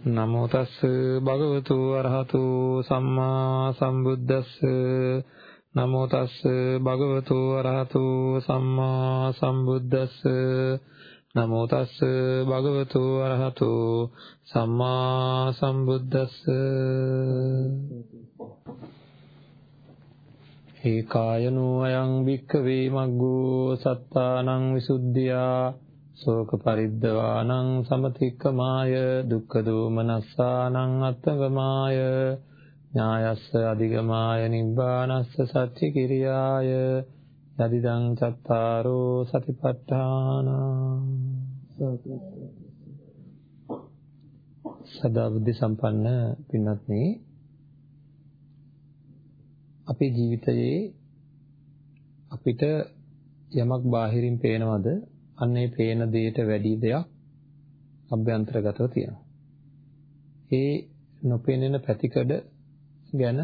නමෝ තස් භගවතු අරහතු සම්මා සම්බුද්දස්ස. නමෝ තස් භගවතු අරහතු සම්මා සම්බුද්දස්ස. නමෝ තස් භගවතු අරහතු සම්මා සම්බුද්දස්ස. ඒකායනෝ අයං වික්ඛවේ මග්ගෝ සත්තානං විසුද්ධියා. ශෝක පරිද්දවානං සමතික්කමාය දුක්ඛ දෝමනස්සානං අත්තගමාය ඥායස්ස අධිගමාය නිබ්බානස්ස සච්චි කිරියාය යදිදං චත්තාරෝ සතිපට්ඨාන. සදා බුද්ධ සම්පන්න පින්වත්නි අපේ ජීවිතයේ අපිට යමක් බාහිරින් පේනවද? අන්නේ පේන දෙයට වැඩි දෙයක් අභ්‍යන්තරගතව තියෙනවා. ඒ නොපෙනෙන පැතිකඩ ගැන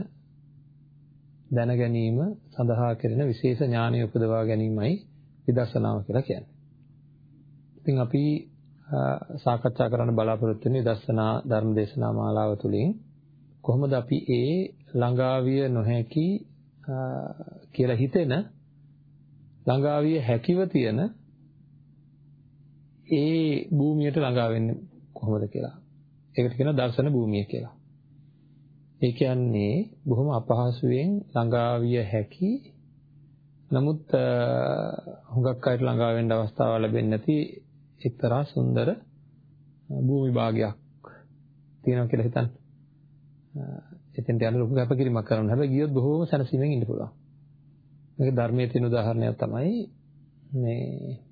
දැන ගැනීම සඳහා කෙරෙන විශේෂ ඥානය උපදවා ගැනීමයි විදර්ශනාව කියලා කියන්නේ. ඉතින් අපි සාකච්ඡා කරන්න බලාපොරොත්තු වෙන විදර්ශනා ධර්ම දේශනා මාලාව තුළින් කොහොමද අපි ඒ ළඟාවිය නොහැකි කියලා හිතෙන ළඟාවිය හැකිව තියෙන ඒ භූමියට ළඟා වෙන්නේ කොහොමද කියලා. ඒකට කියනවා දර්ශන භූමිය කියලා. ඒ කියන්නේ බොහොම අපහසුයෙන් ළඟා විය හැකි නමුත් හුඟක් අයට ළඟා වෙන්න අවස්ථාව ලැබෙන්නේ නැති එක්තරා සුන්දර භූමි භාගයක් තියෙනවා කියලා හිතන්න. එතෙන්ට යන ලොකු කැපකිරීමක් කරනවා. හැබැයි ගියොත් බොහෝම සැනසීමෙන් ඉන්න පුළුවන්. මේක ධර්මයේ තියෙන උදාහරණයක් තමයි මේ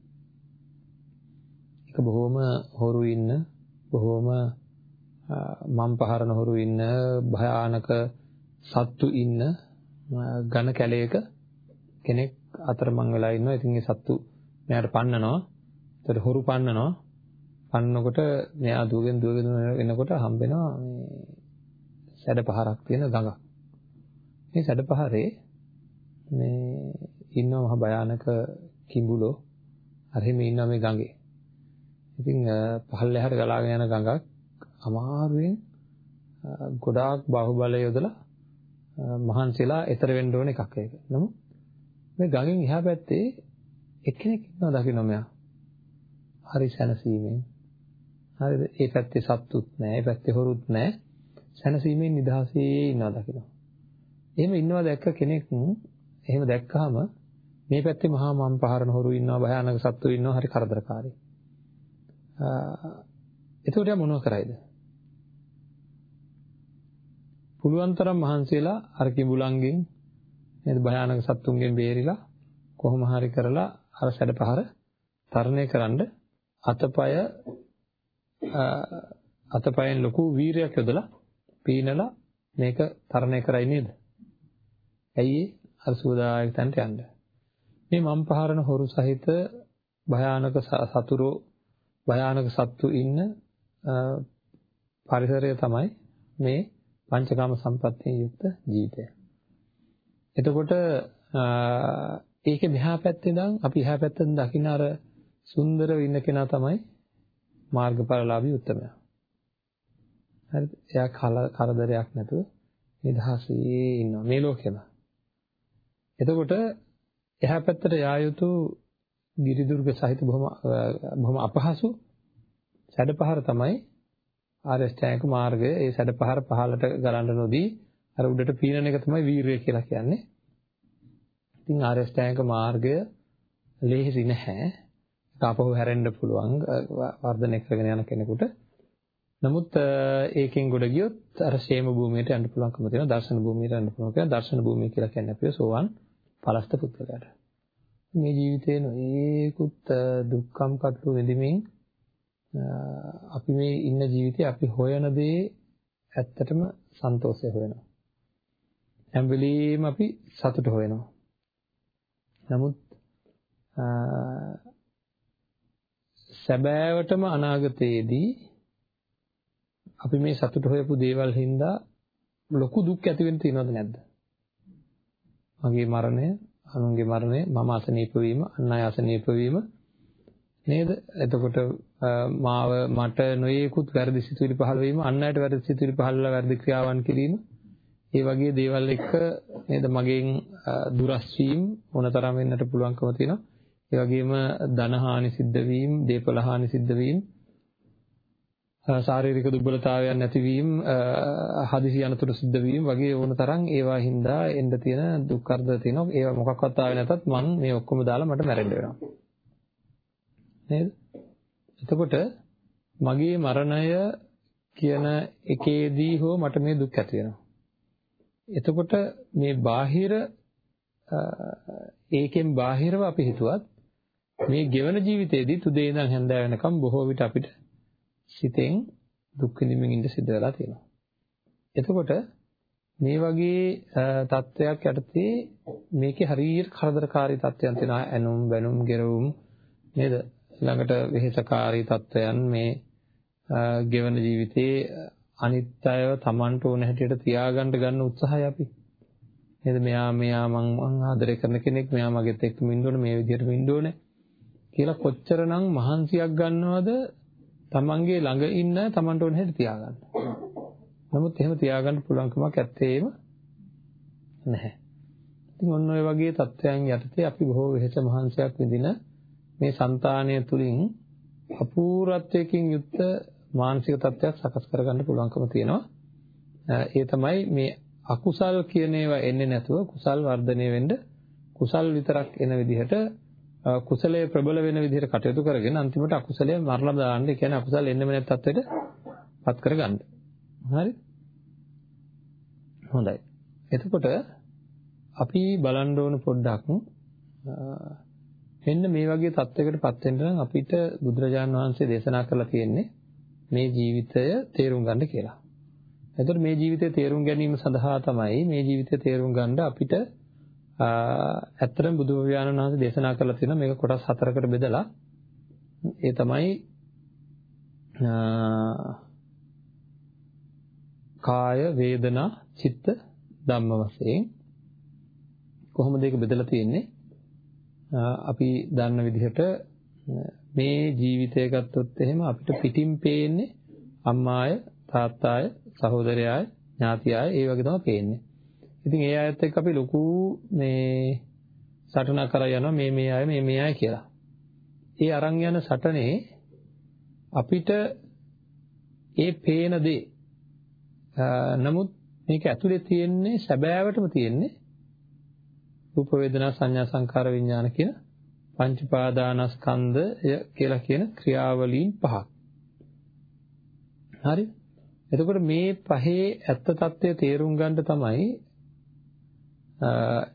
ඒක බොහොම හොරු ඉන්න බොහොම මම් පහරන හොරු ඉන්න භයානක සත්තු ඉන්න ඝන කැලයක කෙනෙක් අතරමං වෙලා ඉන්නවා. ඉතින් ඒ සත්තු මෙයාට පන්නනවා. ඒතර හොරු පන්නනවා. පන්නකොට මෙයා දුවගෙන දුවගෙන එනකොට හම්බෙනවා මේ සැඩ පහරක් තියෙන ගඟක්. මේ සැඩ පහරේ මේ ඉන්නවා මහ භයානක කිඹුලෝ. අර එහෙම ඉන්නවා මේ ගඟේ. ඉතින් පහළහැට ගලාගෙන යන ගඟක් අමාරුවෙන් ගොඩාක් බාහුවලය යොදලා මහන්සිලා එතර වෙන්න ඕන එකක් ඒක. නමුත් මේ ගඟෙන් එහා පැත්තේ එක්කෙනෙක් ඉන්නවා දකින්න මෙයා. හරි සැනසීමෙන්. හරිද? ඒ පැත්තේ සත්තුත් නැහැ, ඒ පැත්තේ හොරුත් නැහැ. සැනසීමෙන් නිදහසේ ඉන්නවා දකින්න. එහෙම ඉන්නවා දැක්ක කෙනෙක් එහෙම දැක්කහම මේ පැත්තේ මහා මම් පහරන හොරු ඉන්නවා, භයානක සත්තු ඉන්නවා, හරි කරදරකාරී. එතකොට යා මොනව කරයිද? පුළුවන් තරම් මහන්සියලා අර කිඹුලන්ගෙන් නේද භයානක සත්තුන්ගෙන් බේරිලා කොහොම හරි කරලා අර සැඩපහර තරණය කරන්න අතපය අතපයෙන් ලොකු වීරයක් යොදලා පීනලා මේක තරණය කරයි නේද? ඇයි අර සූදායක තැනට යන්න. මේ මම් පහරන හොරු සහිත භයානක සතුරෝ භයානක සත්තු ඉන්න පරිසරය තමයි මේ පංචකාම සම්පත්තියෙන් යුක්ත ජීවිතය. එතකොට ඒකේ මෙහා පැත්තේ ඉඳන් අපි එහා පැත්තෙන් දකින්න අර සුන්දරව ඉන්න කෙනා තමයි මාර්ගඵලලාභී උත්තමයා. හරිද? එයා කරදරයක් නැතුව නිදහසේ ඉන්නවා මේ ලෝකෙම. එතකොට එහා පැත්තට යා යුතු ගිරිදුර්ග සහිත බොහොම බොහොම අපහසු සැඩපහර තමයි ආරෂ්ඨායක මාර්ගය. ඒ සැඩපහර පහළට ගලන්න නොදී අර උඩට පීනන එක තමයි වීරිය කියලා කියන්නේ. ඉතින් ආරෂ්ඨායක මාර්ගය ලේසි නැහැ. තාපහු හැරෙන්න පුළුවන් වර්ධනය කරගෙන යන කෙනෙකුට. නමුත් ඒකෙන් ගොඩ ගියොත් අර ෂේම භූමියට යන්න පුළුවන්කම තියෙනවා. දර්ශන භූමියට යන්න පුළුවන් කියලා දර්ශන භූමිය කියලා කියන්නේ අපේ සෝවන් පලස්ත පුත්‍රයාට. මේ ජීවිතේ නොඒකුත් දුක්ඛම් කටළු විඳින්මින් අපි මේ ඉන්න ජීවිතේ අපි හොයන දේ ඇත්තටම සන්තෝෂය හොයනවා. හැම වෙලෙම අපි සතුට හොයනවා. නමුත් සැබෑවටම අනාගතයේදී අපි මේ සතුට හොයපු දේවල් හින්දා ලොකු දුක් ඇති වෙන්න තියනවද නැද්ද? මගේ මරණය, අනුන්ගේ මරණය, මම අසනීප වීම, අන් අය අසනීප වීම නේද? එතකොට මාව මට නොයේකුත් වැරදි සිතුවිලි පහළ වීම, අන් අයට වැරදි සිතුවිලි පහළලා වැරදි ක්‍රියාවන් කිරීම, ඒ වගේ දේවල් එක්ක නේද මගෙන් දුරස් වීම මොනතරම් වෙන්නට පුළුවන්කම තියෙනවා. ඒ වගේම ධන හානි සිද්ධ වීම, දේපල හානි සිද්ධ වීම, ශාරීරික දුර්වලතාවයන් නැතිවීම, හදිසි අනතුරු සිද්ධ වීම වගේ ඕන තරම් ඒවා හින්දා එන්න තියෙන දුක් කරදර තියෙනවා. ඒවා මොකක්වත් ආවේ නැතත් මං මේ ඔක්කොම දාලා මට මැරෙන්න වෙනවා. නේද? එතකොට මගේ මරණය කියන එකේදී හෝ මට මේ දුක් ඇති වෙනවා. එතකොට මේ බාහිර ඒකෙන් බාහිරව අපි හිතුවත් මේ ගෙවන ජීවිතයේදී තුදේ ඉඳන් හැන්දෑ වෙනකම් බොහෝ විට අපිට සිතෙන් දුක් විඳින්මින් ඉඳ සිද්ධ වෙලා තියෙනවා. එතකොට මේ වගේ තත්ත්වයක් යටතේ මේකේ හරියට කරදරකාරී තත්ත්වයන් තියෙනවා ඇනුම් බැනුම් ගෙරවුම් නේද ළඟට වෙහෙසකාරී තත්ත්වයන් මේ ගෙවන ජීවිතේ අනිත්‍යව Tamanට ඕන හැටියට තියාගන්න ගන්න උත්සාහය අපි නේද මෙයා මෙයා මං මං ආදරය කරන කෙනෙක් මෙයා මගෙත් එක්ක ඉන්න ඕනේ මේ විදිහට ඉන්න ඕනේ කියලා කොච්චරනම් මහන්සියක් ගන්නවද තමන්ගේ ළඟ ඉන්න තමන්ට ඕන හැටි තියාගන්න. නමුත් එහෙම තියාගන්න පුළුවන්කමක් ඇත්තේම නැහැ. ඉතින් ඔන්න ඔය වගේ තත්ත්වයන් යටතේ අපි බොහෝ වෙහෙස මහන්සියක් විඳින මේ సంతානය තුලින් අපූර්වත්වයකින් යුක්ත මානසික තත්ත්වයක් සකස් කරගන්න පුළුවන්කම තියෙනවා. ඒ තමයි මේ අකුසල් කියන ඒවා එන්නේ නැතුව කුසල් වර්ධනය වෙන්න කුසල් විතරක් එන විදිහට කුසලයේ ප්‍රබල වෙන විදිහට කටයුතු කරගෙන අන්තිමට අකුසලයේ මරලා දාන්න, ඒ කියන්නේ අකුසල එන්නෙම නැත් තත්ත්වයට පත් කරගන්න. හරි? හොඳයි. එතකොට අපි බලන්න ඕන පොඩ්ඩක් මෙන්න මේ වගේ තත්යකට පත් වෙන්න නම් අපිට බුදුරජාන් වහන්සේ දේශනා කරලා තියෙන්නේ මේ ජීවිතය තේරුම් ගන්න කියලා. එතකොට මේ ජීවිතය තේරුම් ගැනීම සඳහා තමයි මේ ජීවිතය තේරුම් ගන්න අපිට ඇත්තටම බුදු පියාණන් වහන්සේ දේශනා කරලා තියෙනවා මේක කොටස් හතරකට බෙදලා ඒ තමයි කාය වේදනා චිත්ත ධම්ම වශයෙන් කොහොමද ඒක බෙදලා තියෙන්නේ අපි දන්න විදිහට මේ ජීවිතය ගත්තොත් එහෙම අපිට පිටින් පේන්නේ අම්මාය තාත්තාය සහෝදරයාය ඥාතියාය ඒ වගේ තමයි පේන්නේ ඉතින් ඒ අයත් එක්ක අපි ලොකු මේ සටනක් කරා යනවා මේ මේ අය මේ මේ අය කියලා. ඒ අරන් යන සටනේ අපිට ඒ පේන දේ නමුත් මේක ඇතුලේ තියෙන්නේ සැබෑවටම තියෙන්නේ රූප වේදනා සංඥා සංකාර විඥාන කියන පංච පාදානස්කන්ධය කියලා කියන ක්‍රියාවලීන් පහක්. හරි? එතකොට මේ පහේ ඇත්ත తත්වය තේරුම් ගන්න තමයි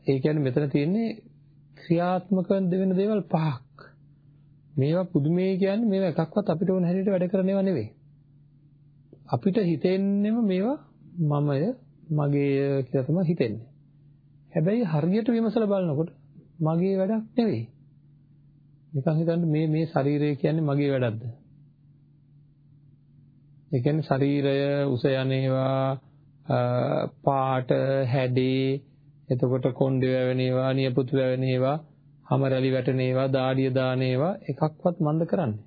ඒ කියන්නේ මෙතන තියෙන්නේ ක්‍රියාත්මක වෙන දේවල් පහක්. මේවා පුදුමේ කියන්නේ මේවා එකක්වත් අපිට ඕන හැටියට වැඩ කරන ඒවා නෙවෙයි. අපිට හිතෙන්නෙම මේවා මමය, මගේය කියලා තමයි හිතෙන්නේ. හැබැයි හරියට විමසලා බලනකොට මගේ වැඩක් නෙවෙයි. නිකන් හිතන්න මේ මේ ශරීරය කියන්නේ මගේ වැඩක්ද? ඒ කියන්නේ ශරීරය උස යන්නේවා පාට හැඩේ එතකොට කොණ්ඩේ වැවෙන ඒවා, නියපොතු වැවෙන ඒවා, හැම රැලි වැටෙන ඒවා, දාඩිය දාන ඒවා එකක්වත් මන්ද කරන්නේ.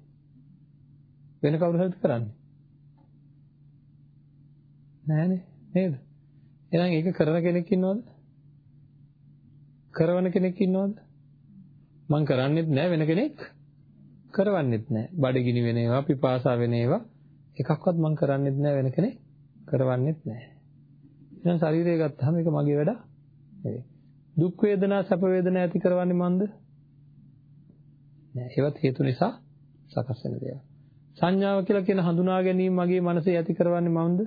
වෙන කවුරු හරිද කරන්නේ? නෑනේ නේද? එහෙනම් ඒක කරන කෙනෙක් ඉන්නවද? කරවන කෙනෙක් ඉන්නවද? මං කරන්නේත් නෑ වෙන කෙනෙක් කරවන්නේත් නෑ. බඩගිනි වෙන ඒවා, පිපාසා වෙන ඒවා එකක්වත් මං කරන්නේත් නෑ වෙන කෙනෙක් කරවන්නේත් නෑ. එහෙනම් ශරීරය ගත්තාම ඒක මගේ වැඩක් නෙවෙයි. දුක් වේදනා සැප වේදනා ඇති කරවන්නේ මන්ද? නෑ ඒවත් හේතු නිසා සකස් වෙන දේවල්. සංඥාව කියලා කියන හඳුනා ගැනීම මගේ මනසේ ඇති කරවන්නේ මන්ද?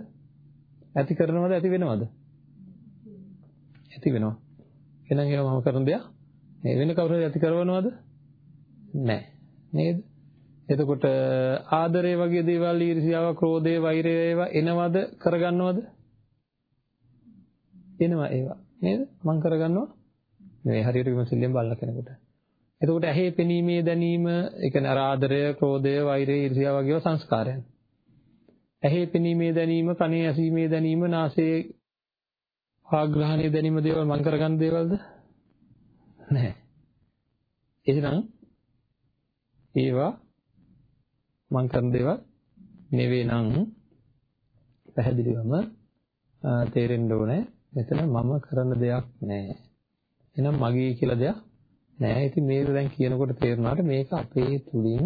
ඇති කරනවද ඇති වෙනවද? ඇති වෙනවා. එහෙනම් ඒවා මම කරන දෙයක් නේ වෙන කවුරු හරි ඇති කරවනවද? නෑ. නේද? එතකොට ආදරය වගේ දේවල් ඊර්ෂ්‍යාව, ක්‍රෝධය, වෛරය ඒවා එනවද කරගන්නවද? එනවා ඒවා. නේද? මං කරගන්නවා. මේ හරියට විමසිල්ලෙන් බලන කෙනෙකුට. එතකොට ඇහි පෙනීමේ දැනීම, ඒ කියන්නේ අර ආදරය, ක්‍රෝධය, වෛරය, ඊර්ෂ්‍යාව වගේ සංස්කාරයන්. ඇහි පෙනීමේ දැනීම, කනේ ඇසීමේ දැනීම, නාසයේ ආග්‍රහණයේ දැනීම දේවල් මං කරගන්න දේවල්ද? නැහැ. එහෙනම් ඒවා මං කරන දේවල් නෙවෙයි නම් පැහැදිලිවම තේරෙන්න ඕනේ මෙතන මම කරන දෙයක් නෑ. එහෙනම් මගේ කියලා දෙයක් නෑ. ඉතින් මේක දැන් කියනකොට තේරුණාට මේක අපේ තුලින්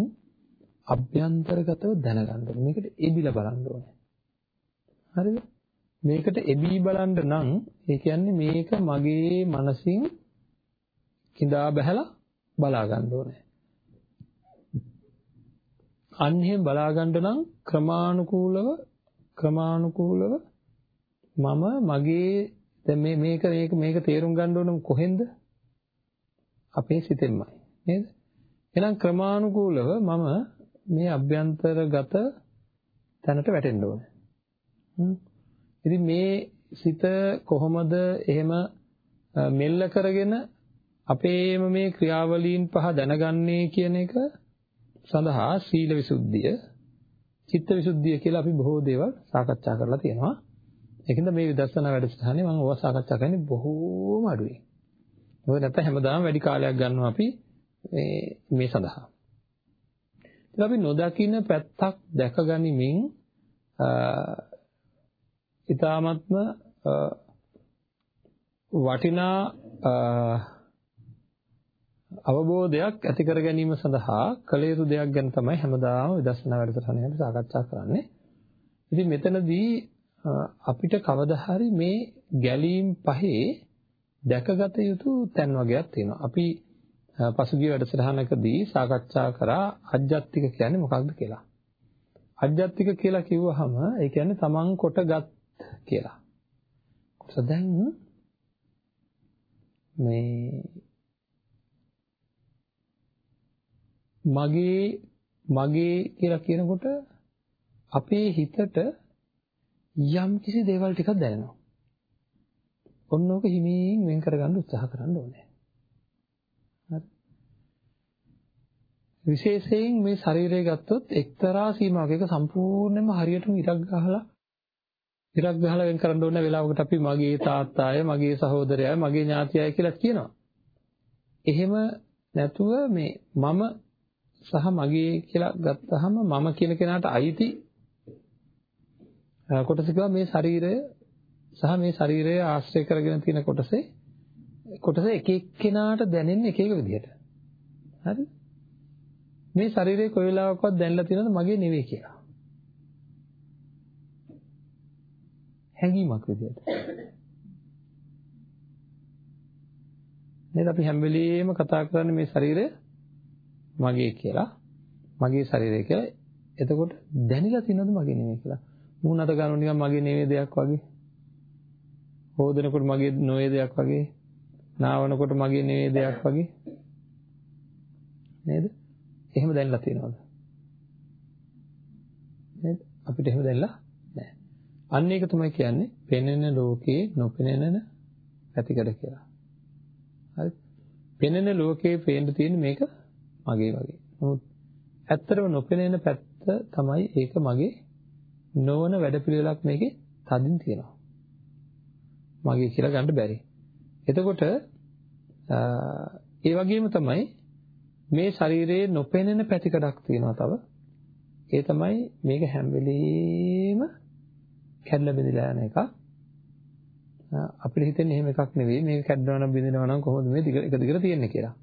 අභ්‍යන්තරගතව දැනගන්න ඕනේ. මේකට එබිලා බලන්න ඕනේ. හරිද? මේකට එබී බලන්න නම් ඒ කියන්නේ මේක මගේ මනසින් කිඳා බහැලා බලා ගන්න ඕනේ. අන්න එහෙම බලා ගන්න නම් ක්‍රමානුකූලව ක්‍රමානුකූලව මම මගේ දැන් මේ මේක මේක මේක තේරුම් ගන්න ඕන කොහෙන්ද? අපේ සිතෙන්මයි නේද? එහෙනම් ක්‍රමානුකූලව මම මේ අභ්‍යන්තරගත තැනට වැටෙන්න ඕනේ. ඉතින් මේ සිත කොහොමද එහෙම මෙල්ල කරගෙන අපේම මේ ක්‍රියාවලීන් පහ දැනගන්නේ කියන එක සඳහා සීල විසුද්ධිය, චිත්ත විසුද්ධිය කියලා අපි බොහෝ දේවල් සාකච්ඡා කරලා තියෙනවා. ඒකින්ද මේ විදර්ශනා වැඩසටහනේ මම ඕවා සාකච්ඡා කරන්නේ බොහෝම අඩුයි. මොකද නැත්නම් හැමදාම වැඩි කාලයක් ගන්නවා අපි මේ මේ සඳහා. ඉතින් අපි නොදකින්න පැත්තක් දැකගනිමින් ඊ타මත්ම වටිනා අවබෝධයක් ඇති කර ගැනීම සඳහා කළ යුතු දෙයක් ගැන තමයි හැමදාම විදර්ශනා වැඩසටහනේදී සාකච්ඡා කරන්නේ. ඉතින් මෙතනදී අපිට කවදා හරි මේ ගැලීම් පහේ දැකගත යුතු තැන් වගේක් තියෙනවා. අපි පසුගිය වැඩසටහනකදී සාකච්ඡා කරා අජ්ජත්තික කියන්නේ මොකක්ද කියලා. අජ්ජත්තික කියලා කිව්වහම ඒ කියන්නේ තමන් කොටගත් කියලා. කොටස දැන් මේ මගේ මගේ කියලා කියනකොට අපේ හිතට යම් කිසි දේවල් ටිකක් දැනෙනවා. ඔන්න ඕක හිමින් වෙන් කරගන්න උත්සාහ කරන්න ඕනේ. හරි. විශේෂයෙන් මේ ශරීරය ගත්තොත් එක්තරා සීමාවක එක සම්පූර්ණයෙන්ම හරියටම ඉරක් ගහලා ඉරක් ගහලා වෙන් කරන්න ඕන වෙලාවකට අපි මගේ තාත්තාය, මගේ සහෝදරයයි, මගේ ඥාතියයි කියලා කියනවා. එහෙම නැතුව මේ මම සහ මගේ කියලා ගත්තාම මම කියන කෙනාට අයිති කොටස කිව්වා මේ ශරීරය සහ මේ ශරීරය ආශ්‍රය කරගෙන තියෙන කොටසේ කොටස එක එක්කෙනාට දැනෙන්නේ එක එක විදිහට. හරි? මේ ශරීරය කොයි වෙලාවකවත් දැනලා තියෙනවද මගේ නෙවෙයි කියලා. හැඟීමක් විදිහට. නේද? අපි හැම වෙලෙම කතා කරන්නේ මේ ශරීරය මගේ කියලා. මගේ ශරීරය කියලා. එතකොට දැනিলা තියෙනවද මගේ නෙමෙයි කියලා? මූණට ගන්න නිකන් මගේ නෙමෙයි දෙයක් වගේ. හොදනකොට මගේ නොවේ දෙයක් වගේ. නාවනකොට මගේ නෙමෙයි දෙයක් වගේ. නේද? එහෙම දැනලා තියෙනවද? නේද? අපිට එහෙම දැනලා නැහැ අන්න ඒක තමයි කියන්නේ පෙනෙන ලෝකේ නොපෙනෙන පැතිකඩ කියලා හරි පෙනෙන ලෝකේ පේන්න තියෙන මේක මගේ වගේ. නමුත් ඇත්තටම නොපෙනෙන පැත්ත තමයි ඒක මගේ නොවන වැඩපිළිවෙලක් මේකේ තදින් තියෙනවා. මගේ කියලා ගන්න බැරි. එතකොට ඒ වගේම තමයි මේ ශරීරයේ නොපෙනෙන පැතිකඩක් තියෙනවා තව. ඒ තමයි මේක හැම වෙලෙම කැඩලා බෙදලා යන එක. අපිට හිතෙන්නේ එහෙම එකක් නෙවෙයි මේක කැඩනවා නම් බිඳිනවා නම් කොහොමද මේ එක දිගට තියෙන්නේ කියලා.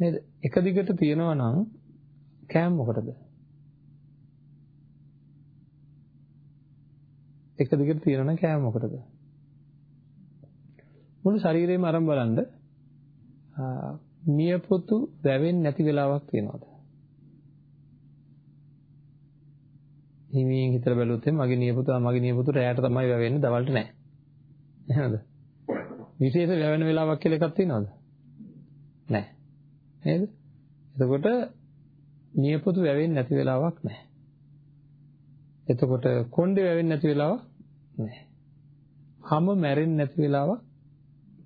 නේද? එක දිගට තියනවා නම් කෑම මොකටද? එක දිගට තියනවා නම් කෑම මොකටද? මුළු ශරීරේම අරන් බලන්න නියපොතු වැවෙන්නේ නැති වෙලාවක් තියෙනවද? හිමින් හිතලා බැලුවොත් මගේ නියපොතු මගේ නියපොතු රැයට තමයි වැවෙන්නේ දවල්ට නෑ. එහෙමද? විශේෂ වැවෙන වෙලාවක් කියලා එකක් තියෙනවද? නෑ. නේද? එතකොට නියපොතු වැවෙන්නේ නැති වෙලාවක් නැහැ. එතකොට කොණ්ඩේ වැවෙන්නේ නැති වෙලාවක් නැහැ. හැම මැරෙන්නේ නැති වෙලාවක්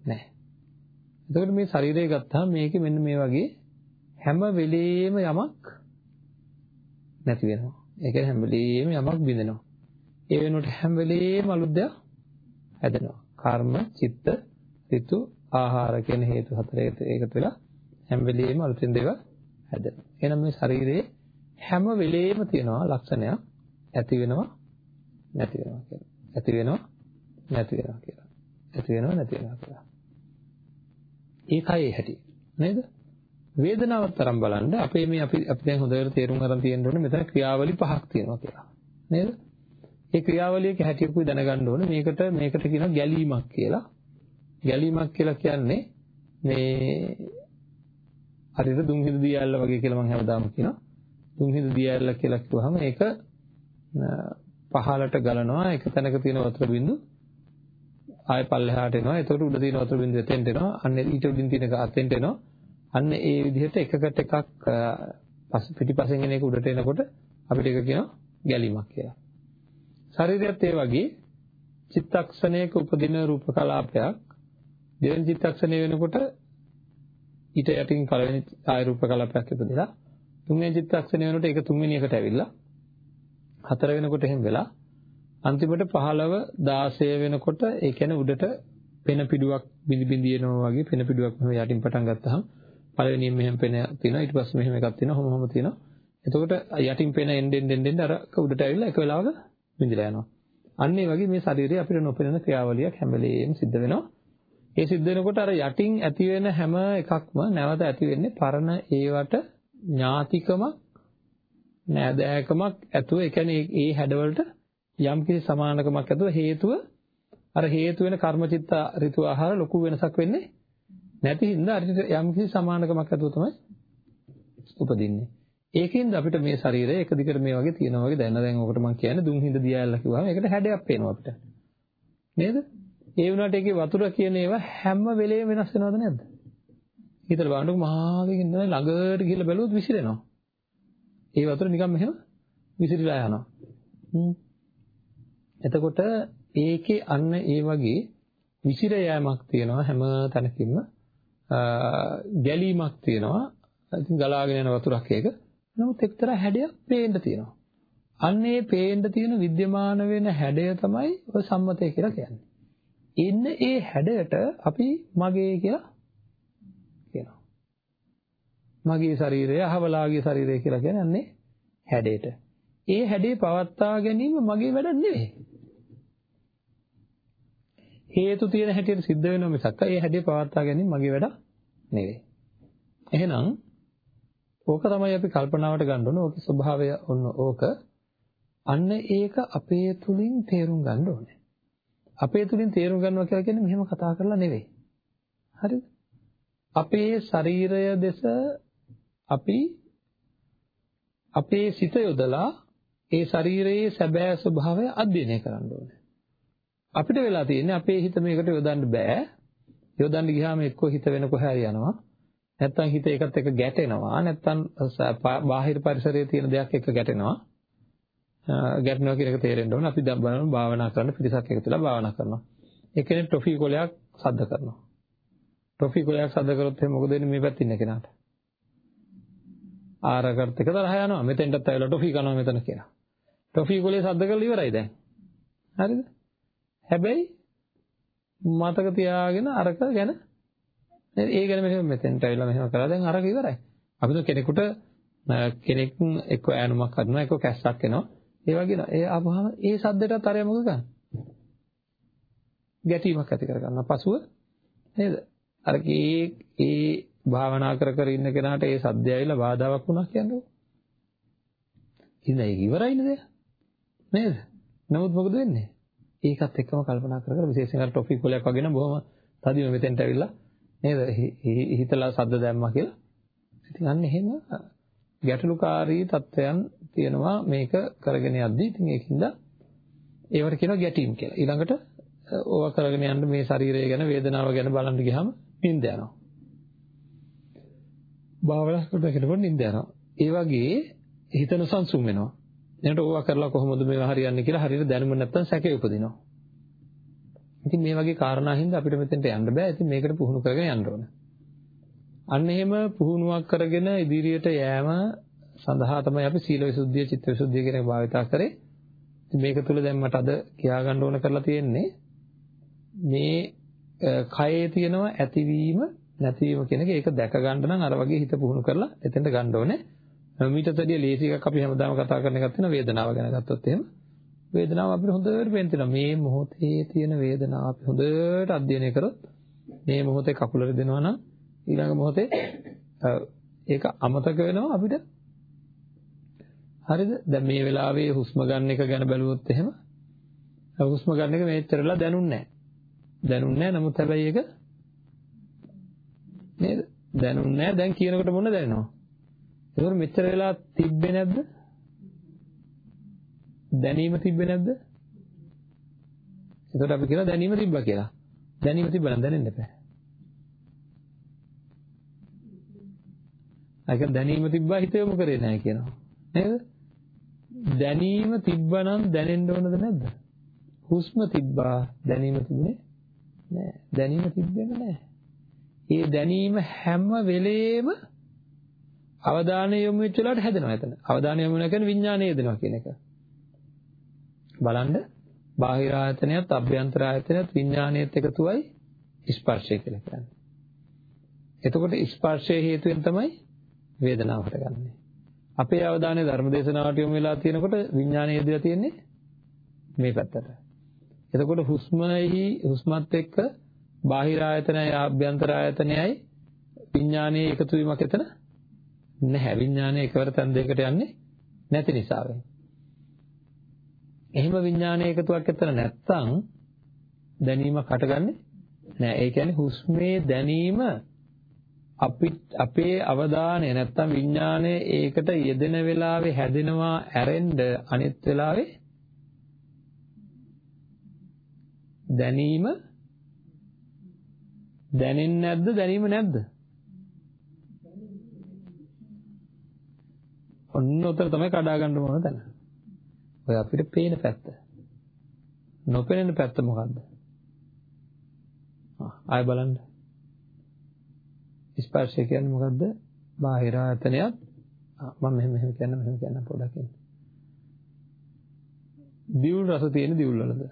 නැහැ. එතකොට මේ ශරීරය ගත්තාම මේකේ මෙන්න මේ වගේ හැම වෙලෙම යමක් නැති වෙනවා. ඒ කියන්නේ හැම වෙලෙම යමක් බිඳෙනවා. ඒ වෙනුවට හැම වෙලෙම අලුත් දෙයක් හැදෙනවා. කර්ම, චිත්ත, ඍතු, ආහාර කියන හේතු හතර එකතු වෙලා හැම වෙලෙම අලුතෙන් දේවල් හැදෙනවා. එහෙනම් මේ ශරීරයේ හැම වෙලෙම තියෙනවා ලක්ෂණයක් ඇති වෙනවා නැති වෙනවා කියලා. ඇති වෙනවා නැති වෙනවා කියලා. ඇති වෙනවා නැති වෙනවා කියලා. ඒකයි හැටි. නේද? වේදනාවත් තරම් බලන්න අපේ මේ අපි අපි දැන් හොඳට තේරුම් ගන්න තියෙන්න ඕනේ මෙතන ක්‍රියාවලි පහක් තියෙනවා කියලා. නේද? ඒ ක්‍රියාවලියක හැටියකුයි දැනගන්න ඕනේ මේකට මේකට කියනවා ගැලීමක් කියලා. ගැලීමක් කියලා කියන්නේ මේ හරියට දුම්හිඳ දියැල්ල වගේ කියලා මම හැමදාම කියනවා. දුම්හිඳ දියැල්ල කියලා කිව්වහම ඒක පහළට ගලනවා එක තැනක තියෙන වතුර බින්දු ආය පල්ලෙහාට එනවා. එතකොට උඩ තියෙන වතුර බින්දුව එතෙන්ට එනවා. අන්න ඊට උඩින් තියෙන එක අතෙන්ට එනවා. අන්න ඒ විදිහට එකකට එකක් පිටිපස්සෙන් එන එක උඩට එනකොට අපිට ඒක කියනවා ගැලීමක් කියලා. ශරීරයත් ඒ වගේ චිත්තක්ෂණයක උපදින රූප කලාපයක් දෙවෙනි චිත්තක්ෂණය වෙනකොට ඊට යටින් පළවෙනි ආය රූප කලාපයක් ඉපදෙලා තුන්වෙනි චිත්තක්ෂණය වෙනකොට ඒක තුන්වෙනි එකට ඇවිල්ලා හතර වෙනකොට එහෙම වෙලා අන්තිමට 15 16 වෙනකොට ඒ කියන්නේ උඩට පෙන පිඩුවක් බිඳි බිඳි එනවා වගේ පෙන පිඩුවක් මෙහෙම යටින් පටන් ගත්තාම පළවෙනියෙන් මෙහෙම පෙන තියෙනවා. ඊට පස්සේ මෙහෙම එකක් තියෙනවා. හොම හොම තියෙනවා. එතකොට යටින් පෙන එන්න එන්න එන්න අර උඩට ඇවිල්ලා එක වෙලාවක බිඳිලා යනවා. අන්න ඒ වගේ මේ ශරීරයේ අපිට නොපෙනෙන ක්‍රියාවලියක් හැම වෙලෙම සිද්ධ වෙනවා. ඒ සිද්ධ වෙනකොට අර යටින් ඇති වෙන හැම එකක්ම නැවත ඇති වෙන්නේ පරණ ඒවට ඥාතිකමක් නෑදෑකමක් ඇතුව. ඒ කියන්නේ ඒ හැඩවලට යම් කිසි සමානකමක් ඇතුව හේතුව. අර හේතු වෙන කර්මචිත්ත ඍතු ආහාර ලොකු වෙනසක් වෙන්නේ නැති හින්දා අර යම් කිසි සමානකමක් ඇතුව තමයි උපදින්නේ. ඒකෙන්ද අපිට මේ ශරීරය එක දිගට මේ වගේ තියෙනවා වගේ දැන දැන් ඔකට මම කියන්නේ දුම් හිඳ දියාල්ලා කිව්වම ඒකට හැඩයක් පේනවා අපිට. නේද? ඒ වුණාට ඒකේ වතුර කියන ඒවා හැම වෙලේම වෙනස් වෙනවද නැද්ද? හිතලා බලන්නකො මහා වෙකින් ඉඳලා ළඟට ගිහලා බැලුවොත් විසිරෙනවා. ඒ වතුර නිකන් මෙහෙම විසිරීලා යනවා. එතකොට ඒකේ අන්න ඒ වගේ විසිර යෑමක් තියෙනවා හැම තැනකින්ම ගැලීමක් තියෙනවා. ඉතින් ගලාගෙන යන වතුරක් ඒක. නමුත් එක්තරා හැඩයක් පේන්න තියෙනවා. අන්න ඒ පේන්න තියෙන विद्यमान වෙන හැඩය තමයි ඔය සම්මතය කියලා කියන්නේ. ඉන්න ඒ හැඩයට අපි මගේ කියලා කියනවා. මගේ ශරීරය අහවලාගේ ශරීරය කියලා කියන්නේ අන්නේ හැඩයට. ඒ හැඩේ පවත්වා ගැනීම මගේ වැඩක් නෙවෙයි. හේතු තියෙන හැටියට සිද්ධ වෙනවා මිසක් ඒ හැඩේ පවත්වා ගැනීම මගේ වැඩක් නෙවෙයි. එහෙනම් ඕක තමයි අපි කල්පනාවට ගන්න ඕන. ඕකේ ස්වභාවය ඔන්න ඕක. අන්න ඒක අපේ තුලින් තේරුම් ගන්න ඕනේ. අපේ තුලින් තේරුම් ගන්නවා කියලා කියන්නේ මෙහෙම කතා කරලා නෙවෙයි. හරිද? අපේ ශරීරය දෙස අපි අපේ සිත යොදලා ඒ ශරීරයේ සැබෑ ස්වභාවය අධ්‍යයනය කරන්න ඕනේ. අපිට වෙලා තියෙන්නේ අපේ හිත මේකට යොදන්න බෑ. යොදන්න ගියාම එක්කෝ හිත වෙන කොහේ හරි යනවා. නැත්තම් හිත ඒකත් එක්ක ගැටෙනවා. නැත්තම් බාහිර පරිසරයේ තියෙන දෙයක් එක්ක ගැටෙනවා. ගැටෙනවා කියන එක තේරෙන්න ඕන. අපි දැන් බලමු භාවනා කරන පිරිසක් එකතු වෙලා භාවනා කරනවා. එක්කෙනෙක් ටොෆි කොලයක් සද්ද කරනවා. ටොෆි කොලයක් සද්ද කරොත් එහෙනම් මොකද වෙන්නේ මේ පැත්තේ ඉන්න කෙනාට? ආරකට එක තරහ යනවා. මෙතෙන්ටත් ඇවිල්ලා ටොෆි කනවා මෙතන කියලා. ටොෆි කොලේ සද්ද කරලා ඉවරයි දැන්. හරිද? හැබැයි මතක තියාගෙන අරක ගැන ඒ ගැන මෙහෙම මෙතෙන්ට ඇවිල්ලා මෙහෙම කරලා දැන් අරක ඉවරයි. අපි කෙනෙකුට කෙනෙක් එක්ක ඈනුමක් කරනවා එක්ක කැස්සක් එනවා ඒ වගේ නෝ. ඒ ආවම ඒ සද්දයටත් අරය මොකද ගන්න? ගැටීමක් ඇති කර ගන්නවා. පසුව නේද? අර ඒ ඒ භාවනා කර කර ඉන්න කෙනාට ඒ සද්දය ඇවිල්ලා බාධාවක් වුණා කියන්නේ. ඉතින් ඒක ඉවරයිනේ නේද? නමුත් මොකද වෙන්නේ? ඒකත් එක්කම කල්පනා කර කර විශේෂයෙන් අර ටොපික් කොලයක් වගේ නම් බොහොම තදියම මෙතෙන්ට ඇවිල්ලා නේද? හිතලා සද්ද දැම්මා කියලා. ඉතින් අන්න එහෙම ගැටලුකාරී තත්වයන් තියෙනවා මේක කරගෙන යද්දී. ඉතින් ඒකින්ද ඒවට කියනවා ගැටීම් කියලා. ඊළඟට ඕවා කරගෙන යන්න මේ ශරීරය ගැන වේදනාව ගැන බලන්න ගියාම නිින්ද යනවා. භාවනා කරනකොට නිින්ද යනවා. ඒ වගේ හිත නොසන්සුන් වෙනවා. එනට ඕවා කරලා කොහොමද මේවා හරියන්නේ කියලා හරියට දැනුම නැත්තම් සැකේ උපදිනවා. ඉතින් මේ වගේ කාරණා හින්දා අපිට මෙතෙන්ට යන්න බෑ. ඉතින් මේකට පුහුණු කරගෙන යන්න ඕන. අන්න එහෙම පුහුණුවක් කරගෙන ඉදිරියට යෑම සඳහා තමයි අපි සීල විසුද්ධිය, චිත්ත විසුද්ධිය කියන එක භාවිතා කරේ. ඉතින් මේක තුල දැන් මට අද කියා ගන්න ඕන කරලා තියෙන්නේ මේ කයේ තියෙනවා ඇතිවීම නැතිවීම කියන එක ඒක දැක ගන්න නම් අර වගේ හිත පුහුණු කරලා එතෙන්ට ගන්න ඕනේ. මීටතදී ලේසි එකක් අපි හැමදාම කතා කරන එකක් තියෙනවා වේදනාව ගැන ගත්තොත් එහෙම. වේදනාව අපිට හොඳට පේනවා. මේ මොහොතේ තියෙන වේදනාව අපි හොඳට අධ්‍යයනය කරොත් මේ මොහොතේ කකුල රිදෙනවා නම් ඊළඟ මොහොතේ ඒක අමතක වෙනවා අපිට. හරිද? දැන් මේ වෙලාවේ හුස්ම ගන්න එක ගැන බැලුවොත් එහෙම හුස්ම ගන්න එක මෙච්චරලා දැනුන්නේ නැහැ. දැනුන්නේ නැහැ. නමුත් හැබැයි ඒක නේද? දැනුන්නේ නැහැ. දැන් කියනකොට මොන දැනෙනවා? ඒකෝර මෙච්චර වෙලා තිබ්බේ නැද්ද? දැනීම තිබ්බේ නැද්ද? එතකොට අපි කියනවා දැනීම තිබ්බා කියලා. දැනීම තිබ්බනම් දැනෙන්න එපා. ඒක දැනීම තිබ්බා හිත යොමු කරේ නැහැ කියනවා. නේද? දැනීම තිබ්බනම් දැනෙන්න ඕනද නැද්ද? හුස්ම තිබ්බා දැනීම තිබුණේ නෑ. දැනීම තිබෙන්නේ නෑ. ඒ දැනීම හැම වෙලේම අවධානය යොමු වෙච්ච වෙලාවට හැදෙනවා එතන. අවධානය යොමු වෙනවා කියන්නේ විඥානය යෙදෙනවා කියන එක. බලන්න බාහිර ආයතනයත් අභ්‍යන්තර ආයතනයත් විඥානයත් එකතුවයි ස්පර්ශය කියලා කියන්නේ. එතකොට ස්පර්ශයේ හේතුවෙන් තමයි වේදනාව හටගන්නේ. අපේ අවධානය ධර්මදේශනාවට යොමු වෙලා තියෙනකොට විඥානය යෙදලා තියෙන්නේ මේ පැත්තට. එතකොට හුස්මයි හුස්මත් එක්ක බාහිර ආයතනයයි ආභ්‍යන්තර ආයතනයයි විඥානයේ එකතු වීමක් එතන නැහැ. විඥානය එකවර තැන් දෙකකට යන්නේ නැති නිසා වෙන්නේ. එහෙම විඥානයේ එකතුවක් එතන නැත්තම් දැනීමක් හටගන්නේ නැහැ. ඒ කියන්නේ හුස්මේ දැනීම අපි අපේ අවධානය නැත්තම් විඥානය ඒකට යෙදෙන වෙලාවේ හැදෙනවා ඇරෙන්න අනිත් වෙලාවේ දැනීම දැනෙන්නේ නැද්ද දැනීම නැද්ද? ඔන්න උතර තමයි කඩා ගන්න ඕන තැන. ඔය අපිට පේන පැත්ත. නොපෙනෙන පැත්ත මොකද්ද? ආය බලන්න. ස්පර්ශය කියන්නේ මොකද්ද? බාහිර ආයතනයක් මම මෙහෙම මෙහෙම කියන්න මෙහෙම කියන්න පොඩ්ඩක් ඉන්න. දියුල් රස තියෙන දියුල් වලද?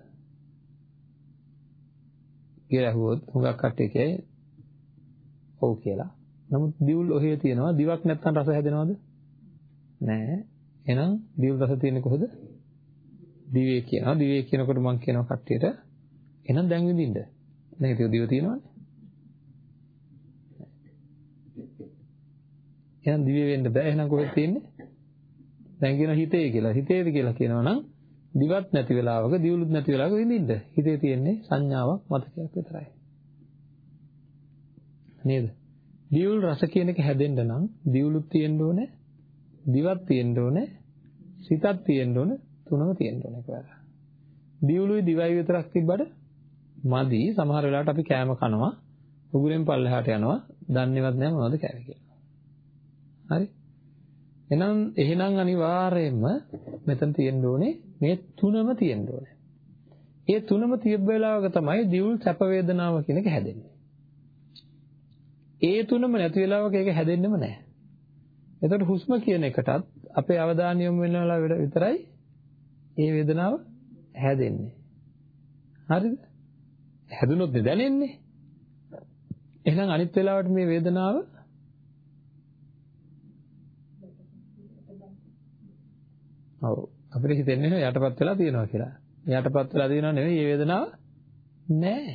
කියලා ඇහුවොත් හුඟක් කට්ටිය කියයි ඔව් කියලා. නමුත් දිවුල් ඔහේ තියෙනවා දිවක් නැත්තම් රස හැදෙනවද? නෑ. එහෙනම් දිවුල් රස තියෙන්නේ කොහොද? දිවේ කියනවා. දිවේ කියනකොට මම කියනවා කට්ටියට එහෙනම් දැන් විඳින්න. නේද? දිව තියෙනවනේ. එහෙනම් දිවේ වෙන්න බෑ. එහෙනම් කොහෙද තියෙන්නේ? දැන් කියන හිතේ කියලා. හිතේද කියලා කියනවා නම් දිවත් නැති වෙලාවක දියුලුත් නැති වෙලාවක විඳින්න. හිතේ තියෙන්නේ සංඥාවක් මතකයක් විතරයි. නේද? දියුල් රස කියන එක හැදෙන්න නම් දියුලුත් තියෙන්න ඕනේ, දිවක් තියෙන්න ඕනේ, සිතක් තියෙන්න ඕනේ, තුනම තියෙන්න ඕනේ කියලා. දියුලුයි දිවයි විතරක් තිබ්බට මදි. සමහර වෙලාවට අපි කෑම කනවා, උගුරෙන් පල්ලෙහාට යනවා, දන්නේවත් නැහැ මොනවද කෑවේ කියලා. හරි? එහෙනම් එහෙනම් අනිවාර්යයෙන්ම මෙතන තියෙන්න ඕනේ මේ තුනම තියෙන්න ඕනේ. ඒ තුනම තියබ්බ වෙලාවක තමයි දියුල් සැප වේදනාව කියන එක හැදෙන්නේ. ඒ තුනම නැති වෙලාවක ඒක හැදෙන්නෙම නැහැ. එතකොට හුස්ම කියන එකටත් අපේ අවධානය යොමු වෙන වෙලාව විතරයි ඒ වේදනාව හැදෙන්නේ. හරිද? හැදුනොත් දැනෙන්නේ. එහෙනම් අනිත් වෙලාවට මේ වේදනාව ඔව් අපිට හිතෙන්නේ යටපත් වෙලා තියෙනවා කියලා. යටපත් වෙලා තියෙනව නෙවෙයි මේ වේදනාව නෑ.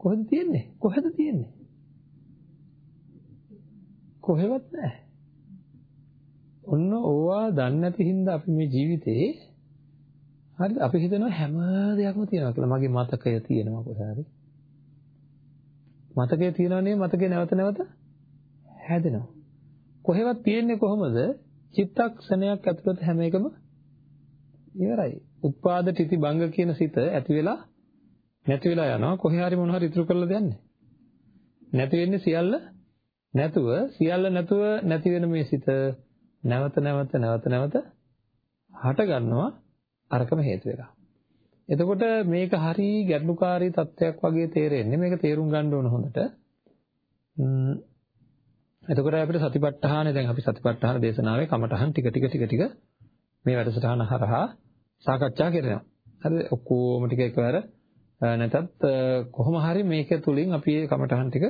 කොහෙද තියෙන්නේ? කොහෙද තියෙන්නේ? කොහෙවත් නෑ. ඔන්න ඕවා දන්නේ නැති හින්දා අපි මේ ජීවිතේ හරිද අපි හිතනවා හැම දෙයක්ම තියෙනවා කියලා. මගේ මතකය තියෙනවා කොහේ හරි. මතකය තියෙනවා නේ මතකේ නැවත නැවත හැදෙනවා. කොහෙවත් තියෙන්නේ කොහොමද? චිත්තක්ෂණයක් ඇතුළත හැම එකම ඉවරයි. උත්පාද තිති බංග කියන සිත ඇති වෙලා නැති වෙලා යනවා. කොහේ හරි මොන හරි ඉතුරු කරලා දෙන්නේ. නැති වෙන්නේ සියල්ල නැතුව සියල්ල නැතුව නැති වෙන මේ සිත නැවත නැවත නැවත නැවත හට ගන්නවා අරකම හේතු වෙලා. එතකොට මේක හරි ගැටලුකාරී තත්ත්වයක් වගේ තේරෙන්නේ මේක තේරුම් ගන්න ඕන හොඳට. එතකොට අපිට සතිපට්ඨානේ දැන් අපි සතිපට්ඨාන දේශනාවේ කමටහන් ටික ටික ටික ටික මේ වැඩසටහන හරහා සාකච්ඡා කරනවා. හරිද? ඔක්කොම ටික එකවර නැතත් කොහොම හරි මේක තුලින් අපි මේ කමටහන් ටික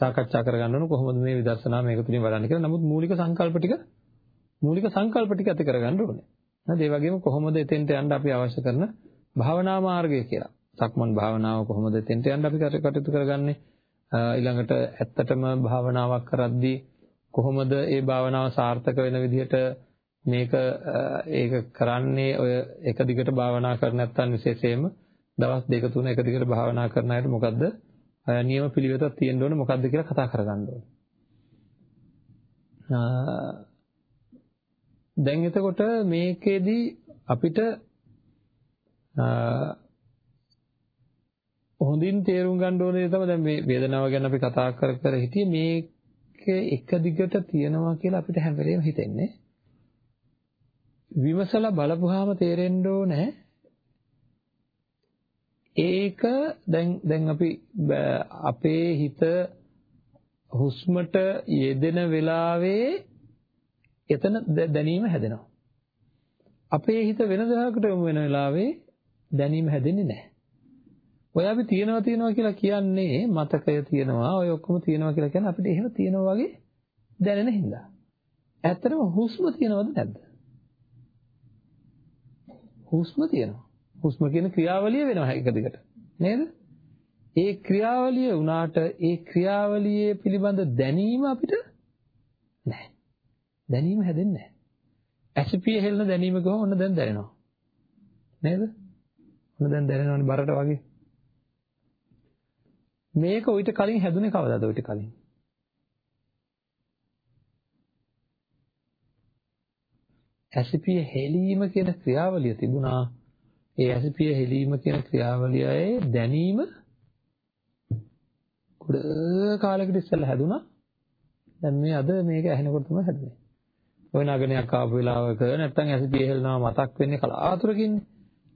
සාකච්ඡා කරගන්න ඕන කොහොමද මේ විදර්ශනා මේක තුලින් වඩන්නේ කියලා. නමුත් මූලික සංකල්ප ටික මූලික සංකල්ප ටික ඇති කරගන්න ඕනේ. නේද? ඒ වගේම කොහොමද එතෙන්ට යන්න අපි අවශ්‍ය කරන භාවනා මාර්ගය කියලා. සක්මන් භාවනාව කොහොමද එතෙන්ට යන්න අපි කටයුතු කරගන්නේ? ඊළඟට ඇත්තටම භාවනාවක් කරද්දී කොහොමද ඒ භාවනාව සාර්ථක වෙන විදිහට මේක ඒක කරන්නේ ඔය එක දිගට භාවනා කර නැත්නම් විශේෂයෙන්ම දවස් දෙක තුන එක දිගට භාවනා කරන අයට මොකද්ද නියම පිළිවෙතක් තියෙන්න ඕනේ මොකද්ද කියලා කතා කරගන්න ඕනේ. දැන් එතකොට මේකෙදි අපිට හොඳින් තේරුම් ගන්න ඕනේ තමයි දැන් මේ වේදනාව ගැන අපි කතා කර කර හිටියේ මේක එක දිගට තියෙනවා කියලා අපිට හැම වෙලේම හිතෙන්නේ. විමසලා බලපුවාම තේරෙන්න ඕනේ ඒක දැන් දැන් අපි අපේ හිත හුස්මට යෙදෙන වෙලාවේ එතන දැනීම හැදෙනවා. අපේ හිත වෙන දෙයකට යොමු වෙන වෙලාවේ දැනීම හැදෙන්නේ නැහැ. ඔය අපි තියනවා තියනවා කියලා කියන්නේ මතකය තියනවා ඔය ඔක්කොම තියනවා කියලා කියන්නේ අපිට එහෙම තියනවා වගේ දැනෙන හින්දා. ඇත්තටම හුස්ම තියනවද නැද්ද? හුස්ම තියනවා. හුස්ම කියන ක්‍රියාවලිය වෙනවා එක දිගට. නේද? ඒ ක්‍රියාවලිය වුණාට ඒ ක්‍රියාවලියේ පිළිබඳ දැනීම අපිට නැහැ. දැනීම හැදෙන්නේ නැහැ. ඇසිපිය හෙලන දැනීම ගම ඔන්න දැන් දැනෙනවා. නේද? ඔන්න දැන් දැනෙනවනේ බරට වගේ. මේක ඊට කලින් හැදුනේ කවදාද ඊට කලින්? ඇසිපිය හෙලීම කියන ක්‍රියාවලිය තිබුණා. ඒ ඇසිපිය හෙලීම කියන ක්‍රියාවලියේ දැනීම කුඩ කාලයකට ඉස්සෙල්ලා හැදුනා. දැන් මේ අද මේක ඇහෙනකොට තමයි හැදුනේ. ඔය නගනයක් ආපු වෙලාවක නැත්තම් ඇසිපිය හෙලනවා මතක් වෙන්නේ කලාතුරකින්නේ.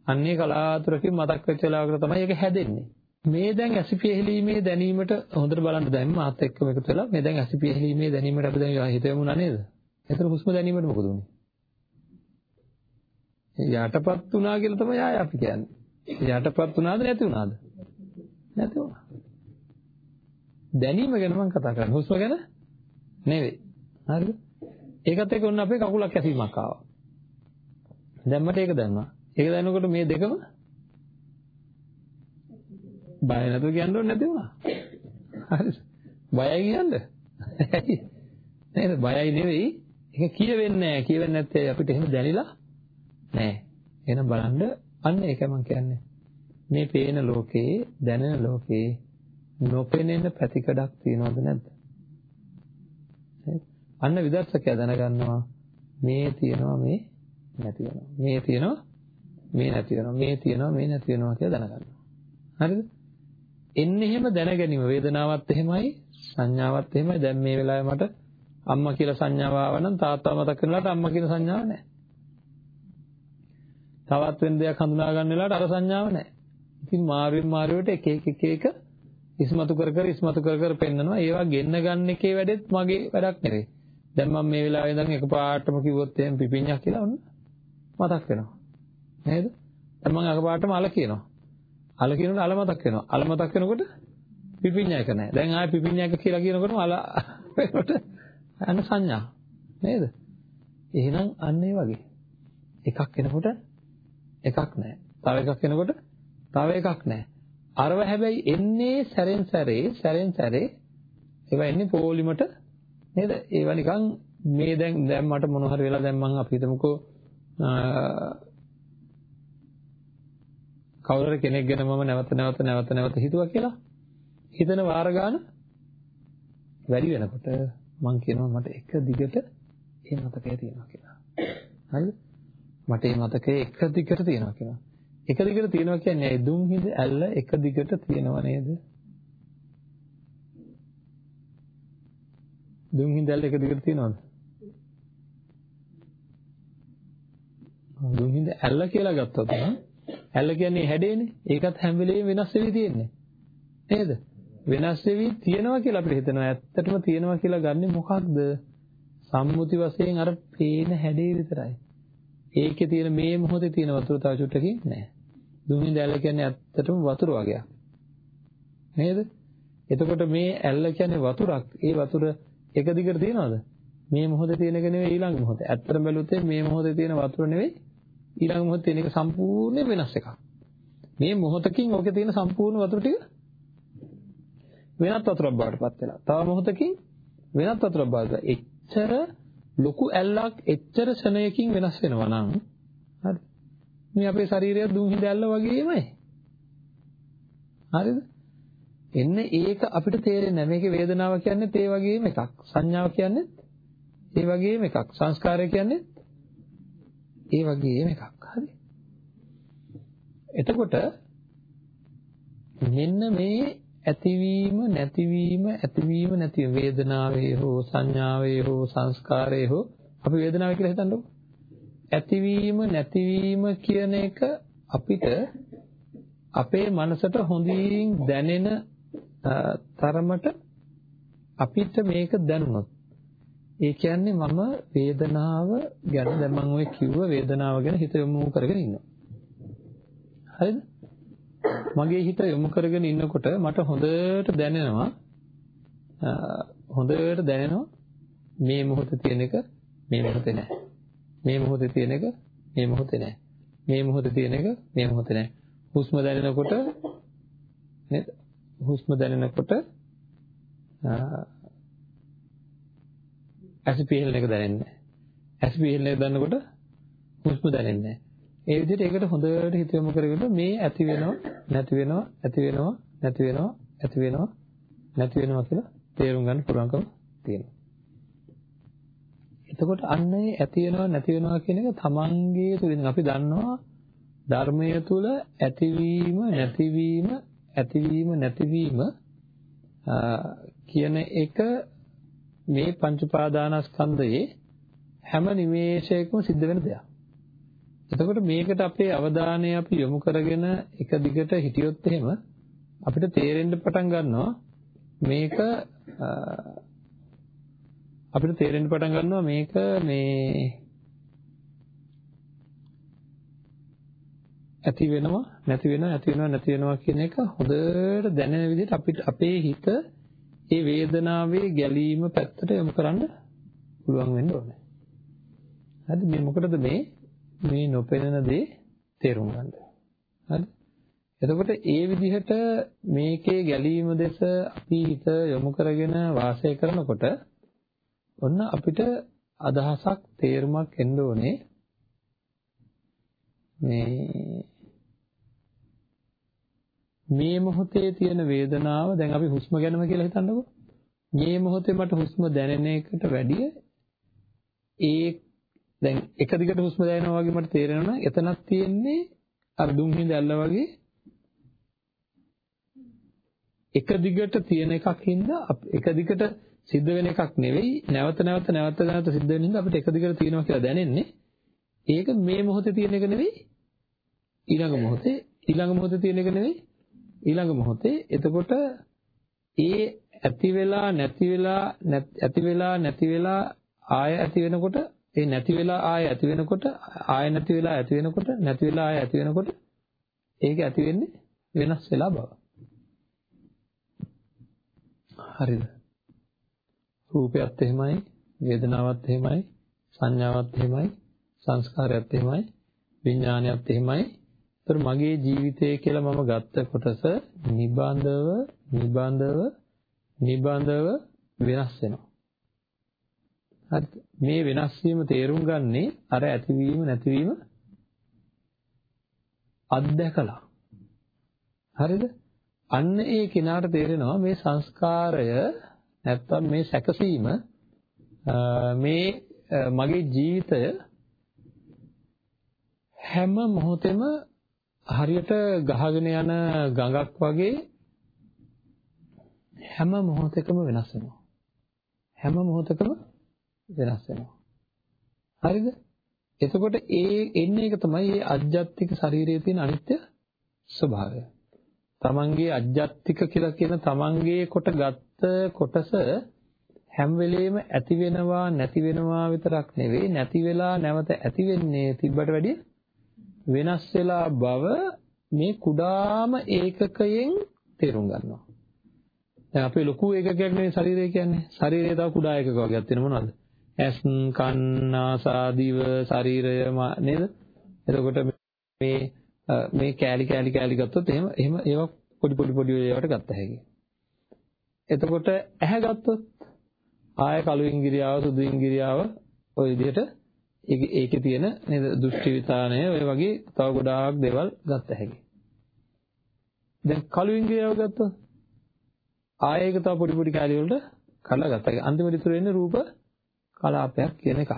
අන්නේ කලාතුරකින් මතක් වෙච්ච වෙලාවකට තමයි ඒක හැදෙන්නේ. මේ දැන් ඇසිපිය හෙලීමේ දැනීමට හොඳට බලන්න දැන් මාත් එක්කම එකතු වෙලා මේ දැන් ඇසිපිය හෙලීමේ දැනීමට අපි දැන් හිතෙමුණා නේද? එතන හුස්ම දැනීමට මොකද උනේ? යටපත් වුණා කියලා තමයි ආය අපි කියන්නේ. යටපත් වුණාද නැති වුණාද? නැති වුණා. දැනීම ගැන මම කතා කරන්නේ. හුස්ම ගැන නෙවෙයි. හරිද? ඒකත් එක්ක ඔන්න අපේ කකුලක් ඇසීමක් ආවා. දැන් මට ඒක දැනුණා. ඒක දැනනකොට මේ දෙකම බය නැතුව කියන්න ඕනේ නැති වුණා. හරිද? බයයි කියන්නේ. නේද? බයයි නෙවෙයි. ඒක කියවෙන්නේ නැහැ. කියවෙන්නේ නැත්තේ අපිට එහෙම දැනිලා නෑ. එහෙනම් බලන්න අන්න ඒකයි මම කියන්නේ. මේ පේන ලෝකේ දැනෙන ලෝකේ නොපෙනෙන පැතිකඩක් තියෙනවද නැද්ද? අන්න විදර්ශකයා දැනගන්නවා මේ තියෙනවා මේ නැති වෙනවා. මේ තියෙනවා මේ නැති වෙනවා. මේ තියෙනවා මේ නැති වෙනවා කියලා දැනගන්නවා. හරිද? එන්නේ එහෙම දැනගැනීම වේදනාවත් එහෙමයි සංඥාවත් එහෙමයි. දැන් මේ වෙලාවේ මට අම්මා කියලා සංඥාව ආව නම් තාත්තා මතක් කරනලාට අම්මා කියන සංඥාව නැහැ. තවත් වෙන දෙයක් හඳුනා ගන්න වෙලාවට අර සංඥාව නැහැ. ඉතින් මාරුවෙන් මාරුවට එක එක එක එක ඉස්මතු කර කර ඉස්මතු කර කර පෙන්නනවා. ඒවා ගෙන්න ගන්න එකේ වැඩෙත් මගේ වැඩක් නෙවෙයි. දැන් මම මේ වෙලාවේ ඉඳන් එකපාරටම කිව්වොත් එහෙම පිපිඤ්ඤක් කියලා ඔන්න මතක් වෙනවා. නේද? දැන් මම එකපාරටම අල කියනවා. අල කියනකොට අල මතක් වෙනවා. අල මතක් වෙනකොට පිපිඤ්ඤයක නැහැ. දැන් ආයෙ පිපිඤ්ඤයක කියලා කියනකොටම අල වෙනකොට අන්න සංඥා. නේද? එහෙනම් අන්න ඒ වගේ. එකක් වෙනකොට එකක් නැහැ. තව එකක් එනකොට තව එකක් නැහැ. අරව හැබැයි එන්නේ සැරෙන් සැරේ සැරෙන් සැරේ ඒවා එන්නේ පොලිමට නේද? ඒවා නිකන් මේ දැන් දැන් මට මොන හරි වෙලා දැන් මම අපි හිතමුකෝ කවුරු කෙනෙක් ගැන මම නැවත නැවත නැවත නැවත හිතුවා කියලා හිතන වාර ගන්න වැඩි වෙනකොට මම කියනවා මට එක දිගට ඒ මතකය තියෙනවා කියලා. හරිද? මට මේ මතකයේ එක දිගට තියෙනවා කියලා. එක දිගට තියෙනවා කියන්නේ දුම් හිඳ ඇල්ල එක දිගට තියෙනව නේද? දුම් හිඳැල්ල එක දිගට තියනවද? දුම් හිඳ ඇල්ල කියලා ගත්තොත් ඇල්ල කියන්නේ හැඩේනේ. ඒකත් හැම වෙලෙම වෙනස් වෙවි තියෙන්නේ. නේද? වෙනස් වෙවි තියෙනවා කියලා අපිට හිතෙනවා. ඇත්තටම තියෙනවා කියලා ගන්නෙ මොකක්ද? සම්මුති වශයෙන් අර පේන හැඩේ විතරයි. ඒකේ තියෙන මේ මොහොතේ තියෙන වතුර තව චුට්ටකින් නැහැ. දුමින් දැල්ල කියන්නේ ඇත්තටම වතුර වගේක්. නේද? එතකොට මේ ඇල්ල කියන්නේ වතුරක්. ඒ වතුර එක දිගට තියනවද? මේ මොහොතේ තියෙන එක නෙවෙයි ඊළඟ මොහොතේ. ඇත්තටම බැලුවොත් මේ මොහොතේ තියෙන වතුර නෙවෙයි ඊළඟ මොහොතේ තියෙන එක සම්පූර්ණ වෙනස් එකක්. මේ මොහොතකින් ඔකේ තියෙන සම්පූර්ණ වතුර ටික වෙනත් වතුරක් බවට පත් වෙලා. තව මොහොතකින් වෙනත් වතුරක් බවට. එච්චර ලොකු ඇල්ලක් එච්චර ශනයකින් වෙනස් වෙනවා නම් හරි. මේ අපේ ශරීරය දුම් හිඳ ඇල්ල වගේමයි. හරිද? එන්න ඒක අපිට තේරෙන්නේ නැහැ. මේකේ වේදනාව කියන්නේ ඒ වගේම එකක්. සංඥාව කියන්නේ ඒ වගේම එකක්. සංස්කාරය කියන්නේ ඒ වගේම එකක්. හරි. එතකොට මෙන්න මේ ඇතිවීම නැතිවීම ඇතිවීම නැතිවීම වේදනාවේ හෝ සංඥාවේ හෝ සංස්කාරයේ හෝ අපි වේදනාව කියලා හිතන්නකෝ ඇතිවීම නැතිවීම කියන එක අපිට අපේ මනසට හොඳින් දැනෙන තරමට අපිට මේක දැනුණොත් ඒ කියන්නේ මම වේදනාව ගැන දැන් මම ඔය කිව්ව වේදනාව ගැන හිත යොමු කරගෙන ඉන්නවා. හරිද? මගේ හිත යොමු කරගෙන ඉන්නකොට මට හොඳට දැනෙනවා හොඳට දැනෙනවා මේ මොහොතේ තියෙන එක මේ මොහොතේ නැහැ. මේ මොහොතේ තියෙන එක මේ මොහොතේ නැහැ. මේ මොහොතේ තියෙන එක මේ මොහොතේ නැහැ. හුස්ම දැනෙනකොට නේද? හුස්ම දැනෙනකොට ඇස් පිහලන එක දැනෙන්නේ නැහැ. ඇස් පිහලන එක දැනනකොට හුස්ම දැනෙන්නේ නැහැ. ඒ විදිහට ඒකට හොඳට හිත යොමු කරගෙන මේ ඇති වෙනවා නැති වෙනවා ඇති වෙනවා නැති වෙනවා ඇති වෙනවා නැති වෙනවා කියලා තේරුම් ගන්න පුළුවන්කම තියෙනවා. එතකොට අන්න ඒ ඇති වෙනවා නැති වෙනවා කියන එක තමන්ගේ තුලින් අපි දන්නවා ධර්මය තුල ඇතිවීම නැතිවීම ඇතිවීම නැතිවීම කියන එක මේ පංච උපාදානස්කන්ධයේ හැම නිමේෂයකම සිද්ධ වෙන දෙයක්. එතකොට මේකට අපේ අවධානය අපි යොමු කරගෙන එක දිගට හිටියොත් එහෙම අපිට තේරෙන්න පටන් ගන්නවා මේක අපිට තේරෙන්න පටන් ගන්නවා මේක මේ ඇති වෙනවා නැති වෙනවා ඇති වෙනවා නැති වෙනවා කියන එක හොඳට දැනෙන විදිහට අපිට අපේ හිත ඒ වේදනාවේ ගැලීම පැත්තට යොමු කරන්න පුළුවන් වෙන්න ඕනේ. හරිද? මේ මොකටද මේ මේ නොපෙනෙන දේ තේරුම් ගන්න. හරි? එතකොට ඒ විදිහට මේකේ ගැලීම දෙස අපි හිත යොමු කරගෙන වාසය කරනකොට ඔන්න අපිට අදහසක් තේරුමක් එන්න ඕනේ මේ මේ මොහොතේ තියෙන වේදනාව දැන් අපි හුස්ම ගැනම කියලා හිතන්නකෝ මේ මොහොතේ මට හුස්ම දැනෙන එකට වැඩිය ඒ දැන් එක දිගට හුස්ම දැනෙනවා වගේ මට තේරෙනවා එතනක් තියෙන්නේ අර දුම් හිඳ ඇල්ල වගේ එක දිගට තියෙන එකක් හින්දා එක දිගට සිද්ධ වෙන එකක් නෙවෙයි. නැවත නැවත නැවත නැවත සිද්ධ වෙන හින්දා අපිට එක දිගට තියෙනවා කියලා දැනෙන්නේ. ඒක මේ මොහොතේ තියෙන එක නෙවෙයි ඊළඟ මොහොතේ ඊළඟ මොහොතේ තියෙන එක නෙවෙයි ඊළඟ මොහොතේ. එතකොට ඒ ඇති වෙලා නැති වෙලා ඇති වෙලා නැති වෙලා ආය ඇති වෙනකොට ඒ නැති වෙලා ආය ඇති වෙනකොට ආය නැති වෙලා ඇති වෙනකොට නැති වෙලා ආය ඇති වෙනකොට ඒක ඇති වෙන්නේ වෙනස් වෙලා බව. හරිද? රූපයත් එහෙමයි, වේදනාවත් එහෙමයි, සංඥාවත් එහෙමයි, සංස්කාරයත් එහෙමයි, විඥානයත් එහෙමයි. ඒතර මගේ ජීවිතය කියලා මම ගත්ත කොටස නිබඳව නිබඳව නිබඳව වෙනස් වෙනවා. හරිද? මේ වෙනස් වීම තේරුම් ගන්නේ අර ඇතිවීම නැතිවීම අත්දැකලා. හරිද? අන්න ඒ කෙනාට තේරෙනවා මේ සංස්කාරය නැත්තම් මේ සැකසීම මේ මගේ ජීවිතය හැම මොහොතෙම හරියට ගහගෙන යන ගඟක් වගේ හැම මොහොතකම වෙනස් වෙනවා. හැම මොහොතකම වෙනස් වෙනවා. හරිද? එතකොට ඒ එන්නේ එක තමයි මේ අජ්ජත්තික ශරීරයේ තියෙන අනිත්‍ය ස්වභාවය. තමන්ගේ අජ්ජත්තික කියලා කියන තමන්ගේ කොට ගත්ත කොටස හැම වෙලෙම ඇති වෙනවා නැති වෙනවා විතරක් නෙවෙයි නැති වෙලා නැවත ඇති වෙන්නේ තිබ්බට වැඩිය වෙනස් වෙලා බව මේ කුඩාම ඒකකයෙන් තේරුම් ගන්නවා. දැන් අපේ ලොකු ඒකකයක් නෙවෙයි ශරීරය කියන්නේ. ශරීරය තව කුඩා ඒකක වගේක් තියෙන මොනවද? ඇස්, කන්, නාසා, දිව, ශරීරය නේද? එතකොට මේ මේ කෑලි කෑලි කෑලි ගත්තොත් එහෙම එහෙම ඒවා පොඩි පොඩි පොඩි ඒවාට ගත්ත හැකියි. එතකොට ඇහැ ගත්තොත් ආය කළු ඉංගිරියාව සුදු ඉංගිරියාව ওই විදිහට ඒකේ තියෙන නේද දෘෂ්ටි විතානය ඔය වගේ තව ගොඩාක් දේවල් ගත්ත හැකියි. දැන් කළු ඉංගිරියාව ගත්තොත් ආයෙ ඒක තව පොඩි පොඩි කැලි වලට කඩලා ගත්තා. අන්තිමට ඉතුරු වෙන්නේ රූප කලාපයක් කියන එක.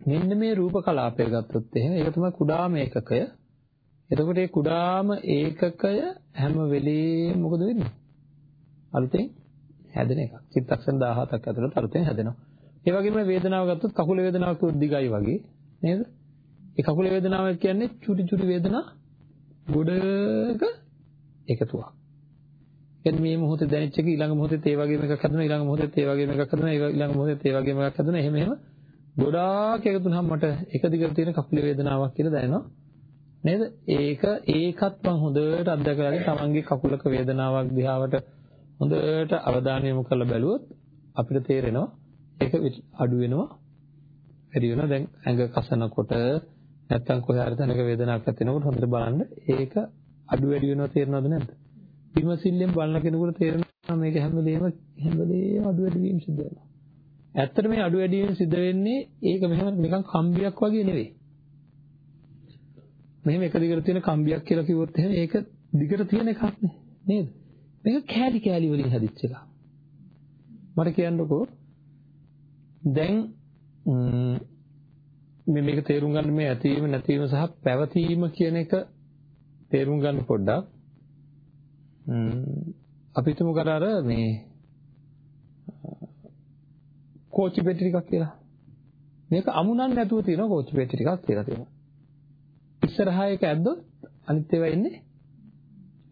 මෙන්න මේ රූප කලාපය ගත්තොත් එහෙනම් ඒක තමයි කුඩාම ඒකකය. එතකොට මේ කුඩාම ඒකකය හැම වෙලෙම මොකද වෙන්නේ? අලුතෙන් හැදෙන එකක්. චිත්තක්ෂණ 17ක් ඇතුළත අලුතෙන් හැදෙනවා. ඒ වගේම වේදනාව ගත්තොත් කකුල වේදනාවක් දිගයි වගේ නේද? ඒ කකුල වේදනාව කියන්නේ චුටි චුටි වේදනා ගොඩක එකතුවක්. කියන්නේ මේ මොහොතේ දැනෙච්ච එක ඊළඟ මොහොතේත් ඒ වගේම එකක් හදනවා ඊළඟ මොහොතේත් ඒ වගේම එකක් හදනවා ඊළඟ මොහොතේත් ඒ වගේම එකක් හදනවා. එහෙම එහෙම ගොඩාක් එකතු වුනහම මට එක දිගට තියෙන කකුල වේදනාවක් කියලා දැනෙනවා. නේද? ඒක ඒකත් මම හොඳට අත්දැකලාගෙන තමන්ගේ කකුලක වේදනාවක් දිහාවට හොඳට අවධානය යොමු කරලා බැලුවොත් අපිට තේරෙනවා ඒක අඩු වෙනවා. වැඩි වෙනවා. දැන් ඇඟ කසනකොට නැත්තම් කොහේ හරි තැනක වේදනාවක් ඇති වෙනකොට හොඳට බලන්න ඒක අඩු වැඩි වෙනවා තේරෙනවද නැද්ද? විමසිල්ලෙන් බලන කෙනෙකුට තේරෙනවා මේක හැම වෙලේම හැම වෙලේම අඩු වැඩි වීම සිද්ධ වෙනවා. ඇත්තට මේ අඩු වැඩි වීම සිද්ධ වෙන්නේ ඒක මෙහෙම නිකන් කම්බියක් වගේ නෙවෙයි. මෙහෙම එක දිගට තියෙන කම්බියක් කියලා කිව්වොත් එහෙනම් ඒක දිගට තියෙන එකක් නේද? මේක කෑලි කෑලි වලින් හැදිච්ච එකක්. මට කියන්නකෝ දැන් මේ මේක තේරුම් ගන්න මේ ඇතිවීම නැතිවීම සහ පැවතීම කියන එක තේරුම් ගන්න පොඩ්ඩක් අපි හිතමු කර අර මේ කෝච්චි පෙට්ටි ටිකක් කියලා. මේක අමුණන්නේ නැතුව තියෙන කෝච්චි පෙට්ටි ටිකක් කියලා තියෙනවා. ඉස්සරහා එක ඇද්දොත් අනිත් ඒවා ඉන්නේ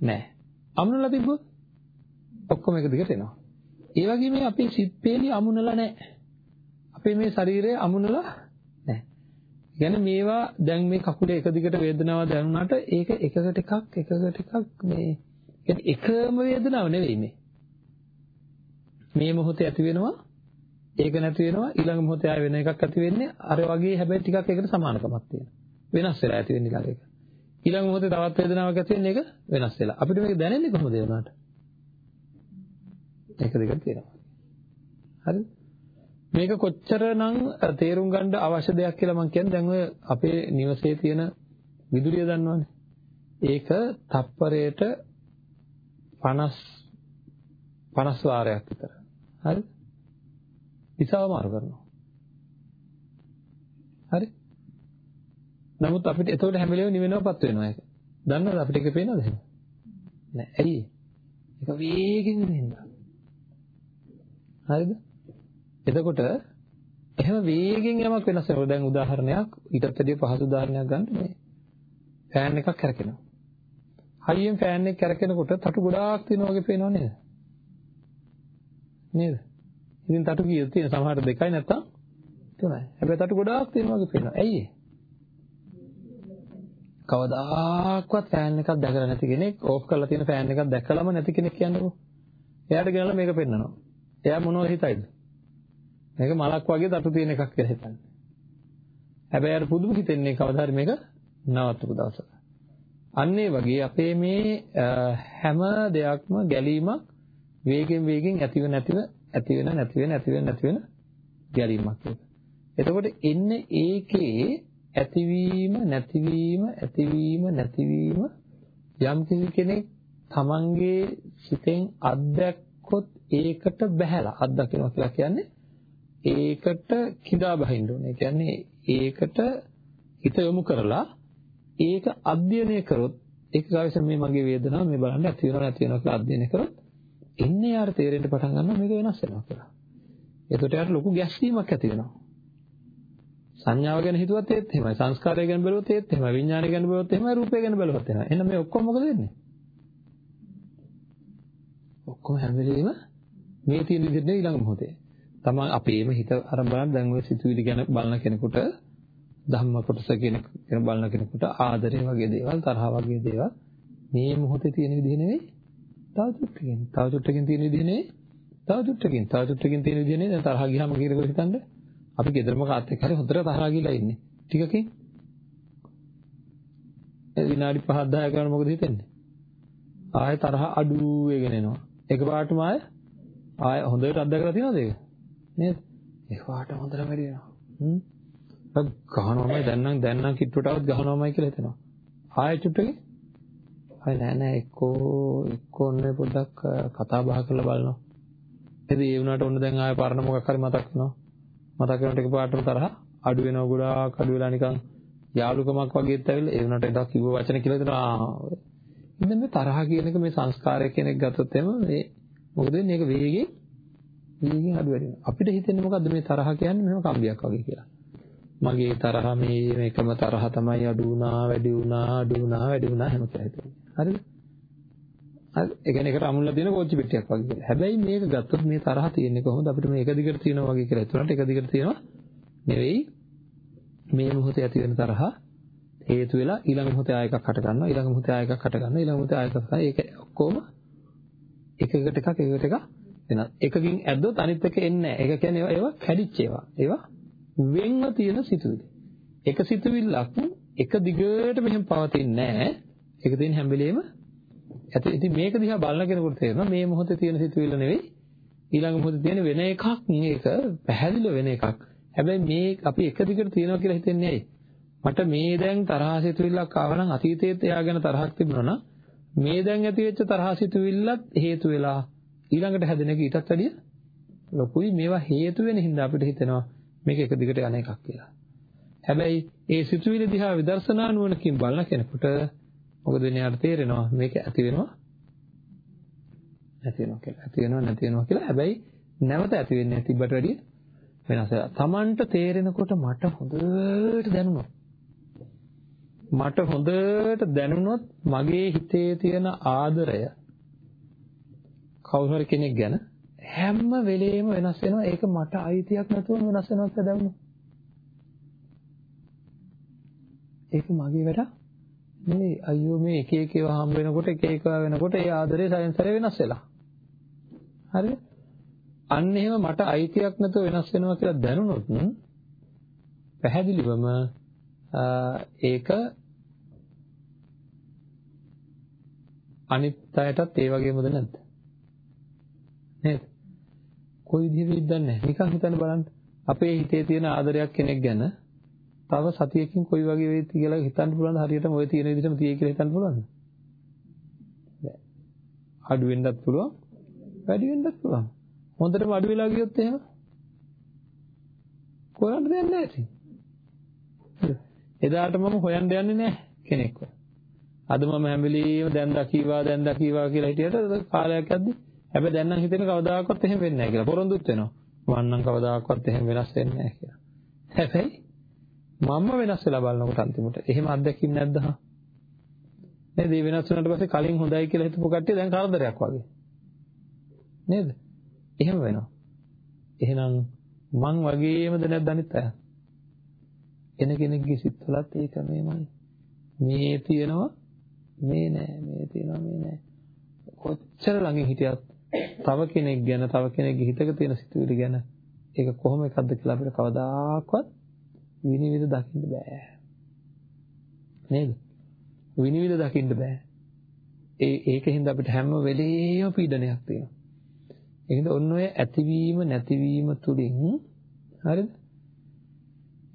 නැහැ. අමුණලා තිබ්බොත් ඔක්කොම එක දිගට එනවා. ඒ වගේ මේ අපේ සිත් පේලි අමුණලා නැහැ. අපේ මේ ශරීරය අමුණලා නැහැ. කියන්නේ මේවා දැන් මේ කකුලේ එක දිගට වේදනාවක් දැනුණාට ඒක එකකට එකක් එකකට එකක් මේ කියන්නේ එකම වේදනාව නෙවෙයි මේ. මේ මොහොතේ ඇති වෙනවා ඒක නැති වෙනවා ඊළඟ මොහොතේ ආය වෙන එකක් ඇති වෙන්නේ අර වගේ හැබැයි ටිකක් ඒකට සමානකමක් තියෙනවා. වෙනස් වෙලා ඇති වෙන්නේ ඊළඟ එක. ඊළඟ මොහොතේ තවත් වේදනාවක් ඇති වෙන්නේ ඒක වෙනස් වෙලා. අපිට මේක දැනෙන්නේ කොහොමද ඒ වුණාට? එක දෙකක් තියෙනවා. හරිද? මේක කොච්චරනම් තේරුම් ගන්න අවශ්‍ය දෙයක් කියලා මම කියන්නේ දැන් ඔය අපේ නිවසේ තියෙන විදුලිය දන්නවනේ. ඒක තප්පරයට 50 50 වාරයක් විතර. හරි? දිශාව මාරු කරනවා. හරි? නමුත් අපිට එතකොට හැම වෙලේම නිවෙනවපත් වෙනවා ඒක. දන්නවද අපිට ඒක පේනවද එහෙම? නෑ. ඇයි? ඒක වේගෙන් වෙනවා. හරිද? එතකොට එහෙම වේගෙන් යමක් වෙනස් වෙනවා. දැන් උදාහරණයක් ඊටත් වැඩිය පහසු උදාහරණයක් ගන්න මේ ෆෑන් එකක් කරකිනවා. හයියෙන් ෆෑන් එක කැරකෙනකොට තටු ගොඩාක් තියෙනවා වගේ පේනව නේද? නේද? ඉතින් තටු කීයද තියෙන සමහරට දෙකයි නැත්තම් තුනයි. හැබැයි තටු ගොඩාක් තියෙනවා වගේ පේනවා. ඇයි කවදාක්වත් ෆෑන් එකක් දැකලා නැති කෙනෙක් ඕෆ් කරලා තියෙන ෆෑන් එකක් දැකලම නැති කෙනෙක් කියන්නකෝ. එයාට ගෙනල්ලා මේක පෙන්නනවා. එයා මොනවද හිතයිද? මේක මලක් වගේ තටු තියෙන එකක් කියලා හිතන්නේ. හැබැයි අර පුදුම හිතෙන්නේ කවදා හරි මේක නවත්තපු දවසක. අන්න ඒ වගේ අපේ මේ හැම දෙයක්ම ගැලීමක් වේගෙන් වේගෙන් ඇතිව නැතිව ඇති වෙන නැති වෙන ඇති වෙන නැති වෙන ගැලීමක් ඒක. එතකොට එන්නේ ඒකේ ඇතිවීම නැතිවීම ඇතිවීම නැතිවීම යම් කෙනෙක් තමන්ගේ සිතෙන් අත්දැක්කොත් ඒකට බහැලා අත්දකිනවා කියලා කියන්නේ ඒකට කිදා බහින්න ඕනේ. කියන්නේ ඒකට හිත යොමු කරලා ඒක අධ්‍යයනය කරොත් ඒක ගාවිස මේ මගේ වේදනාව මේ බලන්න ඇති වෙනව නැති වෙනව කියලා අධ්‍යයනය කරොත් එන්නේ යාට තේරෙන්න පටන් ගන්නවා මේක වෙනස් වෙනවා කියලා. එතකොට යාට ලොකු ගැස්සීමක් ඇති වෙනවා. සංඥාව ගැන හිතුවත් ඒත් එහෙමයි. සංස්කාරය ගැන බැලුවොත් ඒත් එහෙමයි. විඥානය ගැන බැලුවොත් එහෙමයි. රූපය ගැන බැලුවොත් එහෙමයි. එහෙනම් මේ ඔක්කොම මොකද වෙන්නේ? ඔක්කොම හැම වෙලෙම මේ තියෙන විදිහට ඊළඟ මොහොතේ. තමන් අපේම හිත අර බලන්න දැන් ඔය සිතුවිලි ගැන බලන කෙනෙකුට ධම්ම කොටස කියන කෙන බලන කෙනෙකුට ආදරය වගේ දේවල් තරහ වගේ දේවල්. මේ මොහොතේ තියෙන විදිහ නෙවෙයි. තව චුට්ටකින්. තව චුට්ටකින් තියෙන විදිහ නෙවෙයි. තව චුට්ටකින්. තව චුට්ටකින් තියෙන විදිහ නෙවෙයි. දැන් තරහ ගියාම කීරකට හිතන්න. අපි ගෙදරම කාත් එක්ක හරි හොඳට තරහ ගිලා ඉන්නේ. ටිකකින්. ඒ විනාඩි 5 10 ගන්න මොකද හිතෙන්නේ? ආයෙ තරහ අඩු වෙගෙන එනවා. එකපාරටම ආයෙ ආයෙ හොඳට අත්දැකලා තියෙනවද ඒක? නේද? එකපාරට හොඳට වැඩි වෙනවා. හ්ම්. ගහනවාමයි දැන් නම් දැන් නම් කිට්ටුවටවත් ගහනවාමයි කියලා හිතෙනවා. ආයෙ චුට්ටකේ. ආයෙ නෑ නෑ එක්කෝ එක්කෝ ඔන්නේ පොඩ්ඩක් කතා බහ කරලා බලනවා. එතෙ ඒ වුණාට ඔන්න දැන් ආයෙ පරණ මොකක් හරි මතක් වෙනවා. මතක් වෙනකොට එකපාරටම තරහ අඩු වෙනවා ගොඩාක් අඩු වෙලා නිකන් යාළුකමක් වගේත් ඇවිල්ලා ඒ වුණාට එදා කිව්ව වචන කියලා හිතනවා. ඉතින් මේ තරහ කියන එක මේ සංස්කාරය කෙනෙක් ගත්තොත් එම මේ මොකද වෙන්නේ? මේක වේගෙන් වේගෙන් අඩු වෙනවා. අපිට හිතෙන්නේ මොකද්ද මේ තරහ කියන්නේ මෙහෙම කම්බියක් වගේ කියලා. මගේ තරහ මේ මේකම තරහ තමයි අඩු වුණා වැඩි වුණා අඩු වුණා වැඩි වුණා හැම කියලා හිතන්නේ. හරිද? හරි. ඒ කියන්නේ ඒකට අමුල්ලා තියෙන කෝච්චි පෙට්ටියක් වගේ කියලා. හැබැයි මේක ගත්තොත් මේ තරහ තියෙන්නේ කොහොමද අපිට මේ එක දිගට තියෙනවා වගේ කියලා හිතුණාට එක දිගට තියෙනවා නෙවෙයි මේ මොහොතේ ඇති වෙන තරහ හේතු වෙලා ඊළඟ මොහොතේ ආයෙ එකක් හට ගන්නවා ඊළඟ මොහොතේ ආයෙ එකක් හට ගන්නවා ඊළඟ මොහොතේ ආයෙ එකක් හට ඒක ඔක්කොම එකකට එකක් එකකට එකක් වෙනවා. එකකින් ඇද්දොත් අනිත් එක එන්නේ නැහැ. ඒක කියන්නේ ඒවා කැඩිච්ච ඒවා. ඒවා වෙන්ව තියෙන සිතුවිලි. එක සිතුවිල්ලක් එක දිගට මෙහෙම පවතින්නේ නැහැ. ඒක තියෙන හැම වෙලෙම ඇති. ඉතින් මේක දිහා බලන කෙනෙකුට තේරෙනවා මේ මොහොතේ තියෙන සිතුවිල්ල නෙවෙයි ඊළඟ මොහොතේ තියෙන වෙන එකක් මේක පැහැදිලිව වෙන එකක්. හැබැයි මේ අපි එක දිගට තියෙනවා කියලා හිතන්නේ ඇයි? මට මේ දැන් තරහ සිතුවිල්ලක් ආව නම් අතීතයේත් එයා ගැන තරහක් තිබුණා නම් මේ දැන් ඇති වෙච්ච තරහ සිතුවිල්ලත් හේතු වෙලා ඊළඟට හැදෙන එක ඊටත් වැඩිය ලොකුයි මේවා හේතු වෙන හින්දා අපිට හිතෙනවා මේක එක දිගට යන එකක් කියලා. හැබැයි ඒ සිතුවිලි දිහා විදර්ශනා නුවණකින් බලන කෙනෙකුට මොකද වෙන්නේ යාට තේරෙනවා මේක ඇති වෙනවා නැති වෙනවා කියලා. ඇති වෙනවා නැති වෙනවා කියලා. හැබැයි නැවත ඇති වෙන්නේ තිබ්බට වැඩිය වෙනස් වෙලා. Tamanට තේරෙනකොට මට හොඳට දැනුණා. මට හොඳට දැනුණොත් මගේ හිතේ තියෙන ආදරය කවුරු හරි කෙනෙක් ගැන හැම වෙලෙම වෙනස් වෙනවා. ඒක මට අයිතියක් නැතුව වෙනස් වෙනවා කියලා දැනුණා. ඒක මගේ වැඩ නෙවෙයි. අයියෝ මේ එක එක ඒවා හම්බ වෙනකොට එක එක වෙනකොට ඒ ආදරේ සයන් සැරේ වෙනස් වෙලා. හරිද? අන්න එහෙම මට අයිතියක් නැතුව වෙනස් වෙනවා කියලා දැනුණොත් පැහැදිලිවම ඒක අනිත් අයටත් ඒ වගේමද නැද්ද? නේද? කොයි විදිහටද දන්නේ නැහැ. නිකන් හිතන්න බලන්න. අපේ හිතේ තියෙන ආදරයක් කෙනෙක් ගැන තව සතියකින් කොයි වගේ වෙයිද කියලා හිතන්න පුළුවන් හරියටම ඔය තියෙන විදිහටම තියෙයි කියලා හිතන්න පුළුවන්ද? බෑ. අඩු වෙන්නත් පුළුවන්, වැඩි වෙන්නත් පුළුවන්. හොඳටම අඩු වෙලා ගියොත් එහෙම කොහෙන්ද දෙන්නේ නැති. එදාට මම හොයන්න යන්නේ නැහැ කෙනෙක්ව. අද මම හැම වෙලෙම දැන් දකීවා දැන් දකීවා කියලා හිටියට කාලයක් යද්දි හැබැයි දැන් නම් හිතෙන කවදාකවත් එහෙම වෙන්නේ නැහැ කියලා. පොරොන්දුත් වෙනවා. මම නම් කවදාකවත් එහෙම වෙනස් වෙන්නේ නැහැ කියලා. හැබැයි මම වෙනස් වෙලා බලනකොට අන්තිමට එහෙම අත්දැකීම් නැද්ද හා? නේද? මේ වෙනස් වුණාට පස්සේ කලින් හොඳයි කියලා හිතපු කට්ටිය දැන් කරදරයක් වගේ. නේද? එහෙම වෙනවා. එහෙනම් මං වගේමද නැද්ද අනිත් අය? එන කෙනෙක්ගේ සිත්වලත් ඒක මේමයි. මේ තියෙනවා මේ නෑ මේ තියෙනවා මේ නෑ. කොච්චර ළඟින් හිටියත් තව කෙනෙක් ගැන තව කෙනෙක්ගේ හිතක තියෙන සිතුවිලි ගැන ඒක කොහොම එකක්ද කියලා අපිට කවදාකවත් විනිවිද දකින්න බෑ. නේද? විනිවිද දකින්න බෑ. ඒ ඒකින්ද අපිට හැම වෙලේම පීඩනයක් තියෙනවා. ඒකින්ද ඔන්න ඔය ඇතිවීම නැතිවීම තුලින් හරිද?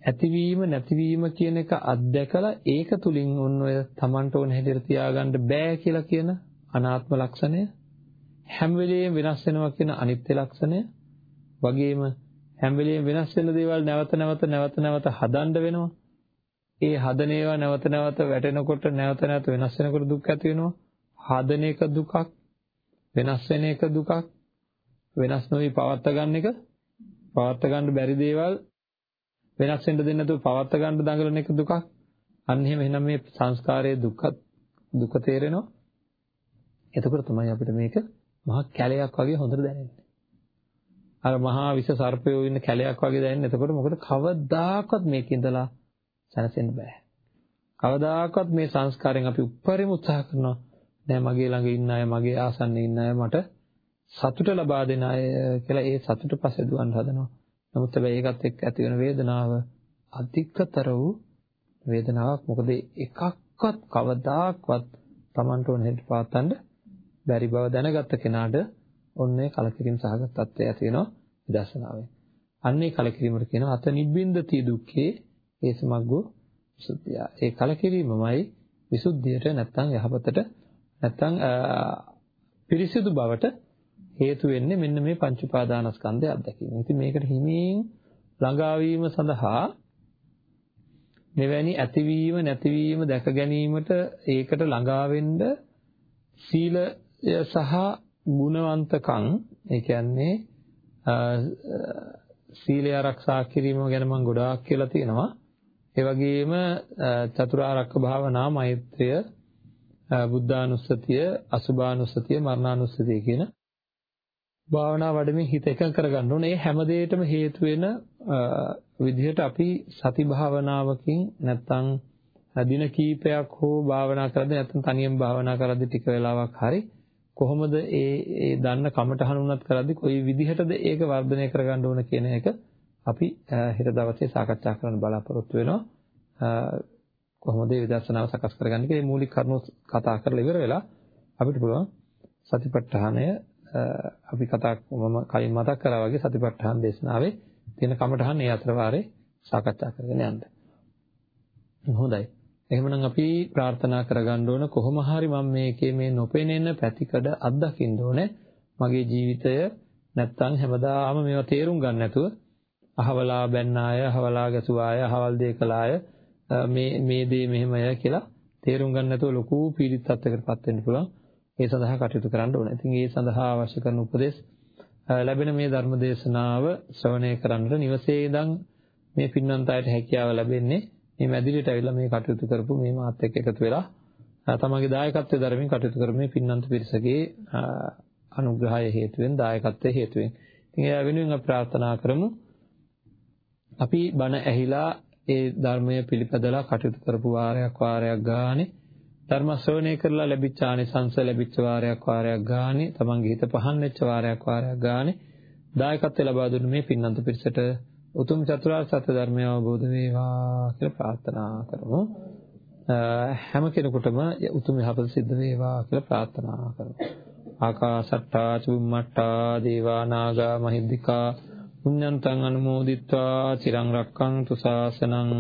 ඇතිවීම නැතිවීම කියන එක අත්දැකලා ඒක තුලින් ඔන්න ඔය Tamanට ඕන හැටියට තියාගන්න බෑ කියලා කියන අනාත්ම ලක්ෂණය හැම වෙලෙම වෙනස් වෙනවා කියන අනිත්‍ය ලක්ෂණය වගේම හැම වෙලෙම වෙනස් වෙන දේවල් නැවත නැවත නැවත නැවත හදන්න වෙනවා. ඒ හදන ඒවා නැවත නැවත වැටෙනකොට නැවත නැවත වෙනස් වෙනකොට දුක් ඇති වෙනවා. හදන එක දුකක්, වෙනස් වෙන එක දුකක්. වෙනස් නොවි පවත්ත ගන්න එක පවත්ත ගන්න බැරි දේවල් වෙනස් වෙන්න දෙන්නේ නැතුව පවත්ත ගන්න දඟලන එක දුකක්. අන්න එහෙම එහෙනම් මේ සංස්කාරයේ දුක දුක තේරෙනවා. එතකොට තමයි අපිට මේක මහා කැලයක් වගේ හොඳට දැනෙන්නේ. අර මහා විස සර්පයෝ ඉන්න කැලයක් වගේ දැනෙන්නේ. එතකොට මොකද කවදාකවත් මේක ඉඳලා සැනසෙන්න බෑ. කවදාකවත් මේ සංස්කාරයෙන් අපි උප්පරිම උත්සාහ කරනවා. නෑ මගේ ළඟ ඉන්න අය, මගේ ආසන්න ඉන්න අය මට සතුට ලබා දෙන අය කියලා ඒ සතුට පස්සේ දුවන්න හදනවා. නමුත් හැබැයි ඒකත් එක්ක ඇති වෙන වේදනාව අධිකතර වූ වේදනාවක්. මොකද එකක්වත් කවදාක්වත් Tamanට ඕන හැටියට පාත්තන්න බැරි බව දැනගත්ත කෙනාට ඔන්නේ කලකිරීම සහගත තත්ත්වය ඇති වෙනවා විදර්ශනාවෙන්. අන්නේ කලකිරීමට කියනවා අත නිබ්බින්දති දුක්ඛේ ඒ සමග්ගෝ විසුද්ධිය. ඒ කලකිරීමමයි විසුද්ධියට නැත්තම් යහපතට නැත්තම් පිරිසිදු බවට හේතු වෙන්නේ මෙන්න මේ පංච උපාදානස්කන්ධය අත්දැකීම. ඉතින් මේකට හිමින් ළඟාවීම සඳහා මෙවැනි ඇතිවීම නැතිවීම දැක ගැනීමට ඒකට ළඟා වෙන්න සීලය සහ ගුණවන්තකම් ඒ කියන්නේ සීලය ආරක්ෂා කිරීම ගැන මම ගොඩාක් කියලා තියෙනවා. ඒ වගේම චතුරාර්යක භාවනා මෛත්‍රිය බුද්ධානුස්සතිය අසුභානුස්සතිය මරණානුස්සතිය කියන භාවනා වඩමින් හිත එකඟ කරගන්න ඕනේ. මේ හැම දෙයකටම හේතු වෙන විදිහට අපි සති භාවනාවකින් නැත්තම් දින කීපයක් හෝ භාවනා කරද්දී නැත්තම් තනියම භාවනා කරද්දී ටික වෙලාවක් හරි කොහොමද ඒ ඒ දන්න කමටහන උනත් කරද්දී කොයි විදිහටද ඒක වර්ධනය කරගන්න ඕන කියන එක අපි හෙට දවසේ සාකච්ඡා කරන්න බලාපොරොත්තු වෙනවා. කොහොමද මේ විදර්ශනාව සකස් කරගන්නේ කියලා මූලික කරුණු කතා කරලා ඉවර වෙලා අපිට පුළුවන් සතිපට්ඨානය අපි කතා මම කලින් මතක් කරා වගේ සතිපට්ඨාන දේශනාවේ තියෙන කමටහන් ඒ අතර වාරේ සාකච්ඡා කරගෙන යන්න. හොඳයි. එහෙමනම් අපි ප්‍රාර්ථනා කරගන්න ඕන කොහොම හරි මම මේකේ මේ නොපෙනෙන පැතිකඩ අත්දකින්න ඕනේ. මගේ ජීවිතය නැත්තම් හැමදාම මේවා තේරුම් ගන්න නැතුව අහවලා බැන්න අය, අහවලා ගැසුව අය, අහවල් දේ කළ අය මේ මේ දේ මෙහෙමයි කියලා තේරුම් ගන්න නැතුව ලොකු පීඩිත තත්යකටපත් වෙන්න පුළුවන්. ඒ සඳහා කටයුතු කරන්න ඕනේ. ඉතින් ඒ සඳහා අවශ්‍ය කරන උපදෙස් ලැබෙන මේ ධර්ම දේශනාව ශ්‍රවණය කරන්නට නිවසේ ඉඳන් මේ පින්නන්ත අයට හැකියාව ලැබෙන්නේ මේ මැදිරියට ඇවිල්ලා මේ කටයුතු කරපු මේ මාත් එක්ක එකතු වෙලා තමන්ගේ දායකත්වයේ ධර්මයෙන් කටයුතු කරන මේ පින්නන්ත පිරිසගේ අනුග්‍රහය හේතුවෙන් දායකත්වයේ හේතුවෙන්. ඉතින් ඒ වෙනුවෙන් අපි ප්‍රාර්ථනා කරමු අපි බණ ඇහිලා ඒ ධර්මය පිළිපදලා කටයුතු කරපු වාරයක් වාරයක් ගානේ ධර්ම ශ්‍රවණය කරලා ලැබිච්ච ආනිසංස ලැබිච්ච වාරයක් වාරයක් ගානේ තමන්ගේ හිත පහන් වෙච්ච වාරයක් වාරයක් ගානේ දායකත්වය ලබා දුන්න මේ පින්නන්ත පිරිසට උතුම් චතුරාර්ය සත්‍ය ධර්මය අවබෝධ වේවා කියලා ප්‍රාර්ථනා කරමු. හැම කෙනෙකුටම උතුම් යහපත සිද්ධ වේවා කියලා ප්‍රාර්ථනා කරමු. ආකාසට්ටා චුම්මට්ටා දේවා නාග මහිද්దికා පුඤ්ඤන්තං අනුමෝදිත්වා චිරං රක්ඛන්තු ශාසනං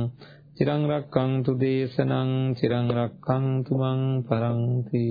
චිරං රක්ඛන්තු දේශනං චිරං රක්ඛන්තු මං පරන්ති.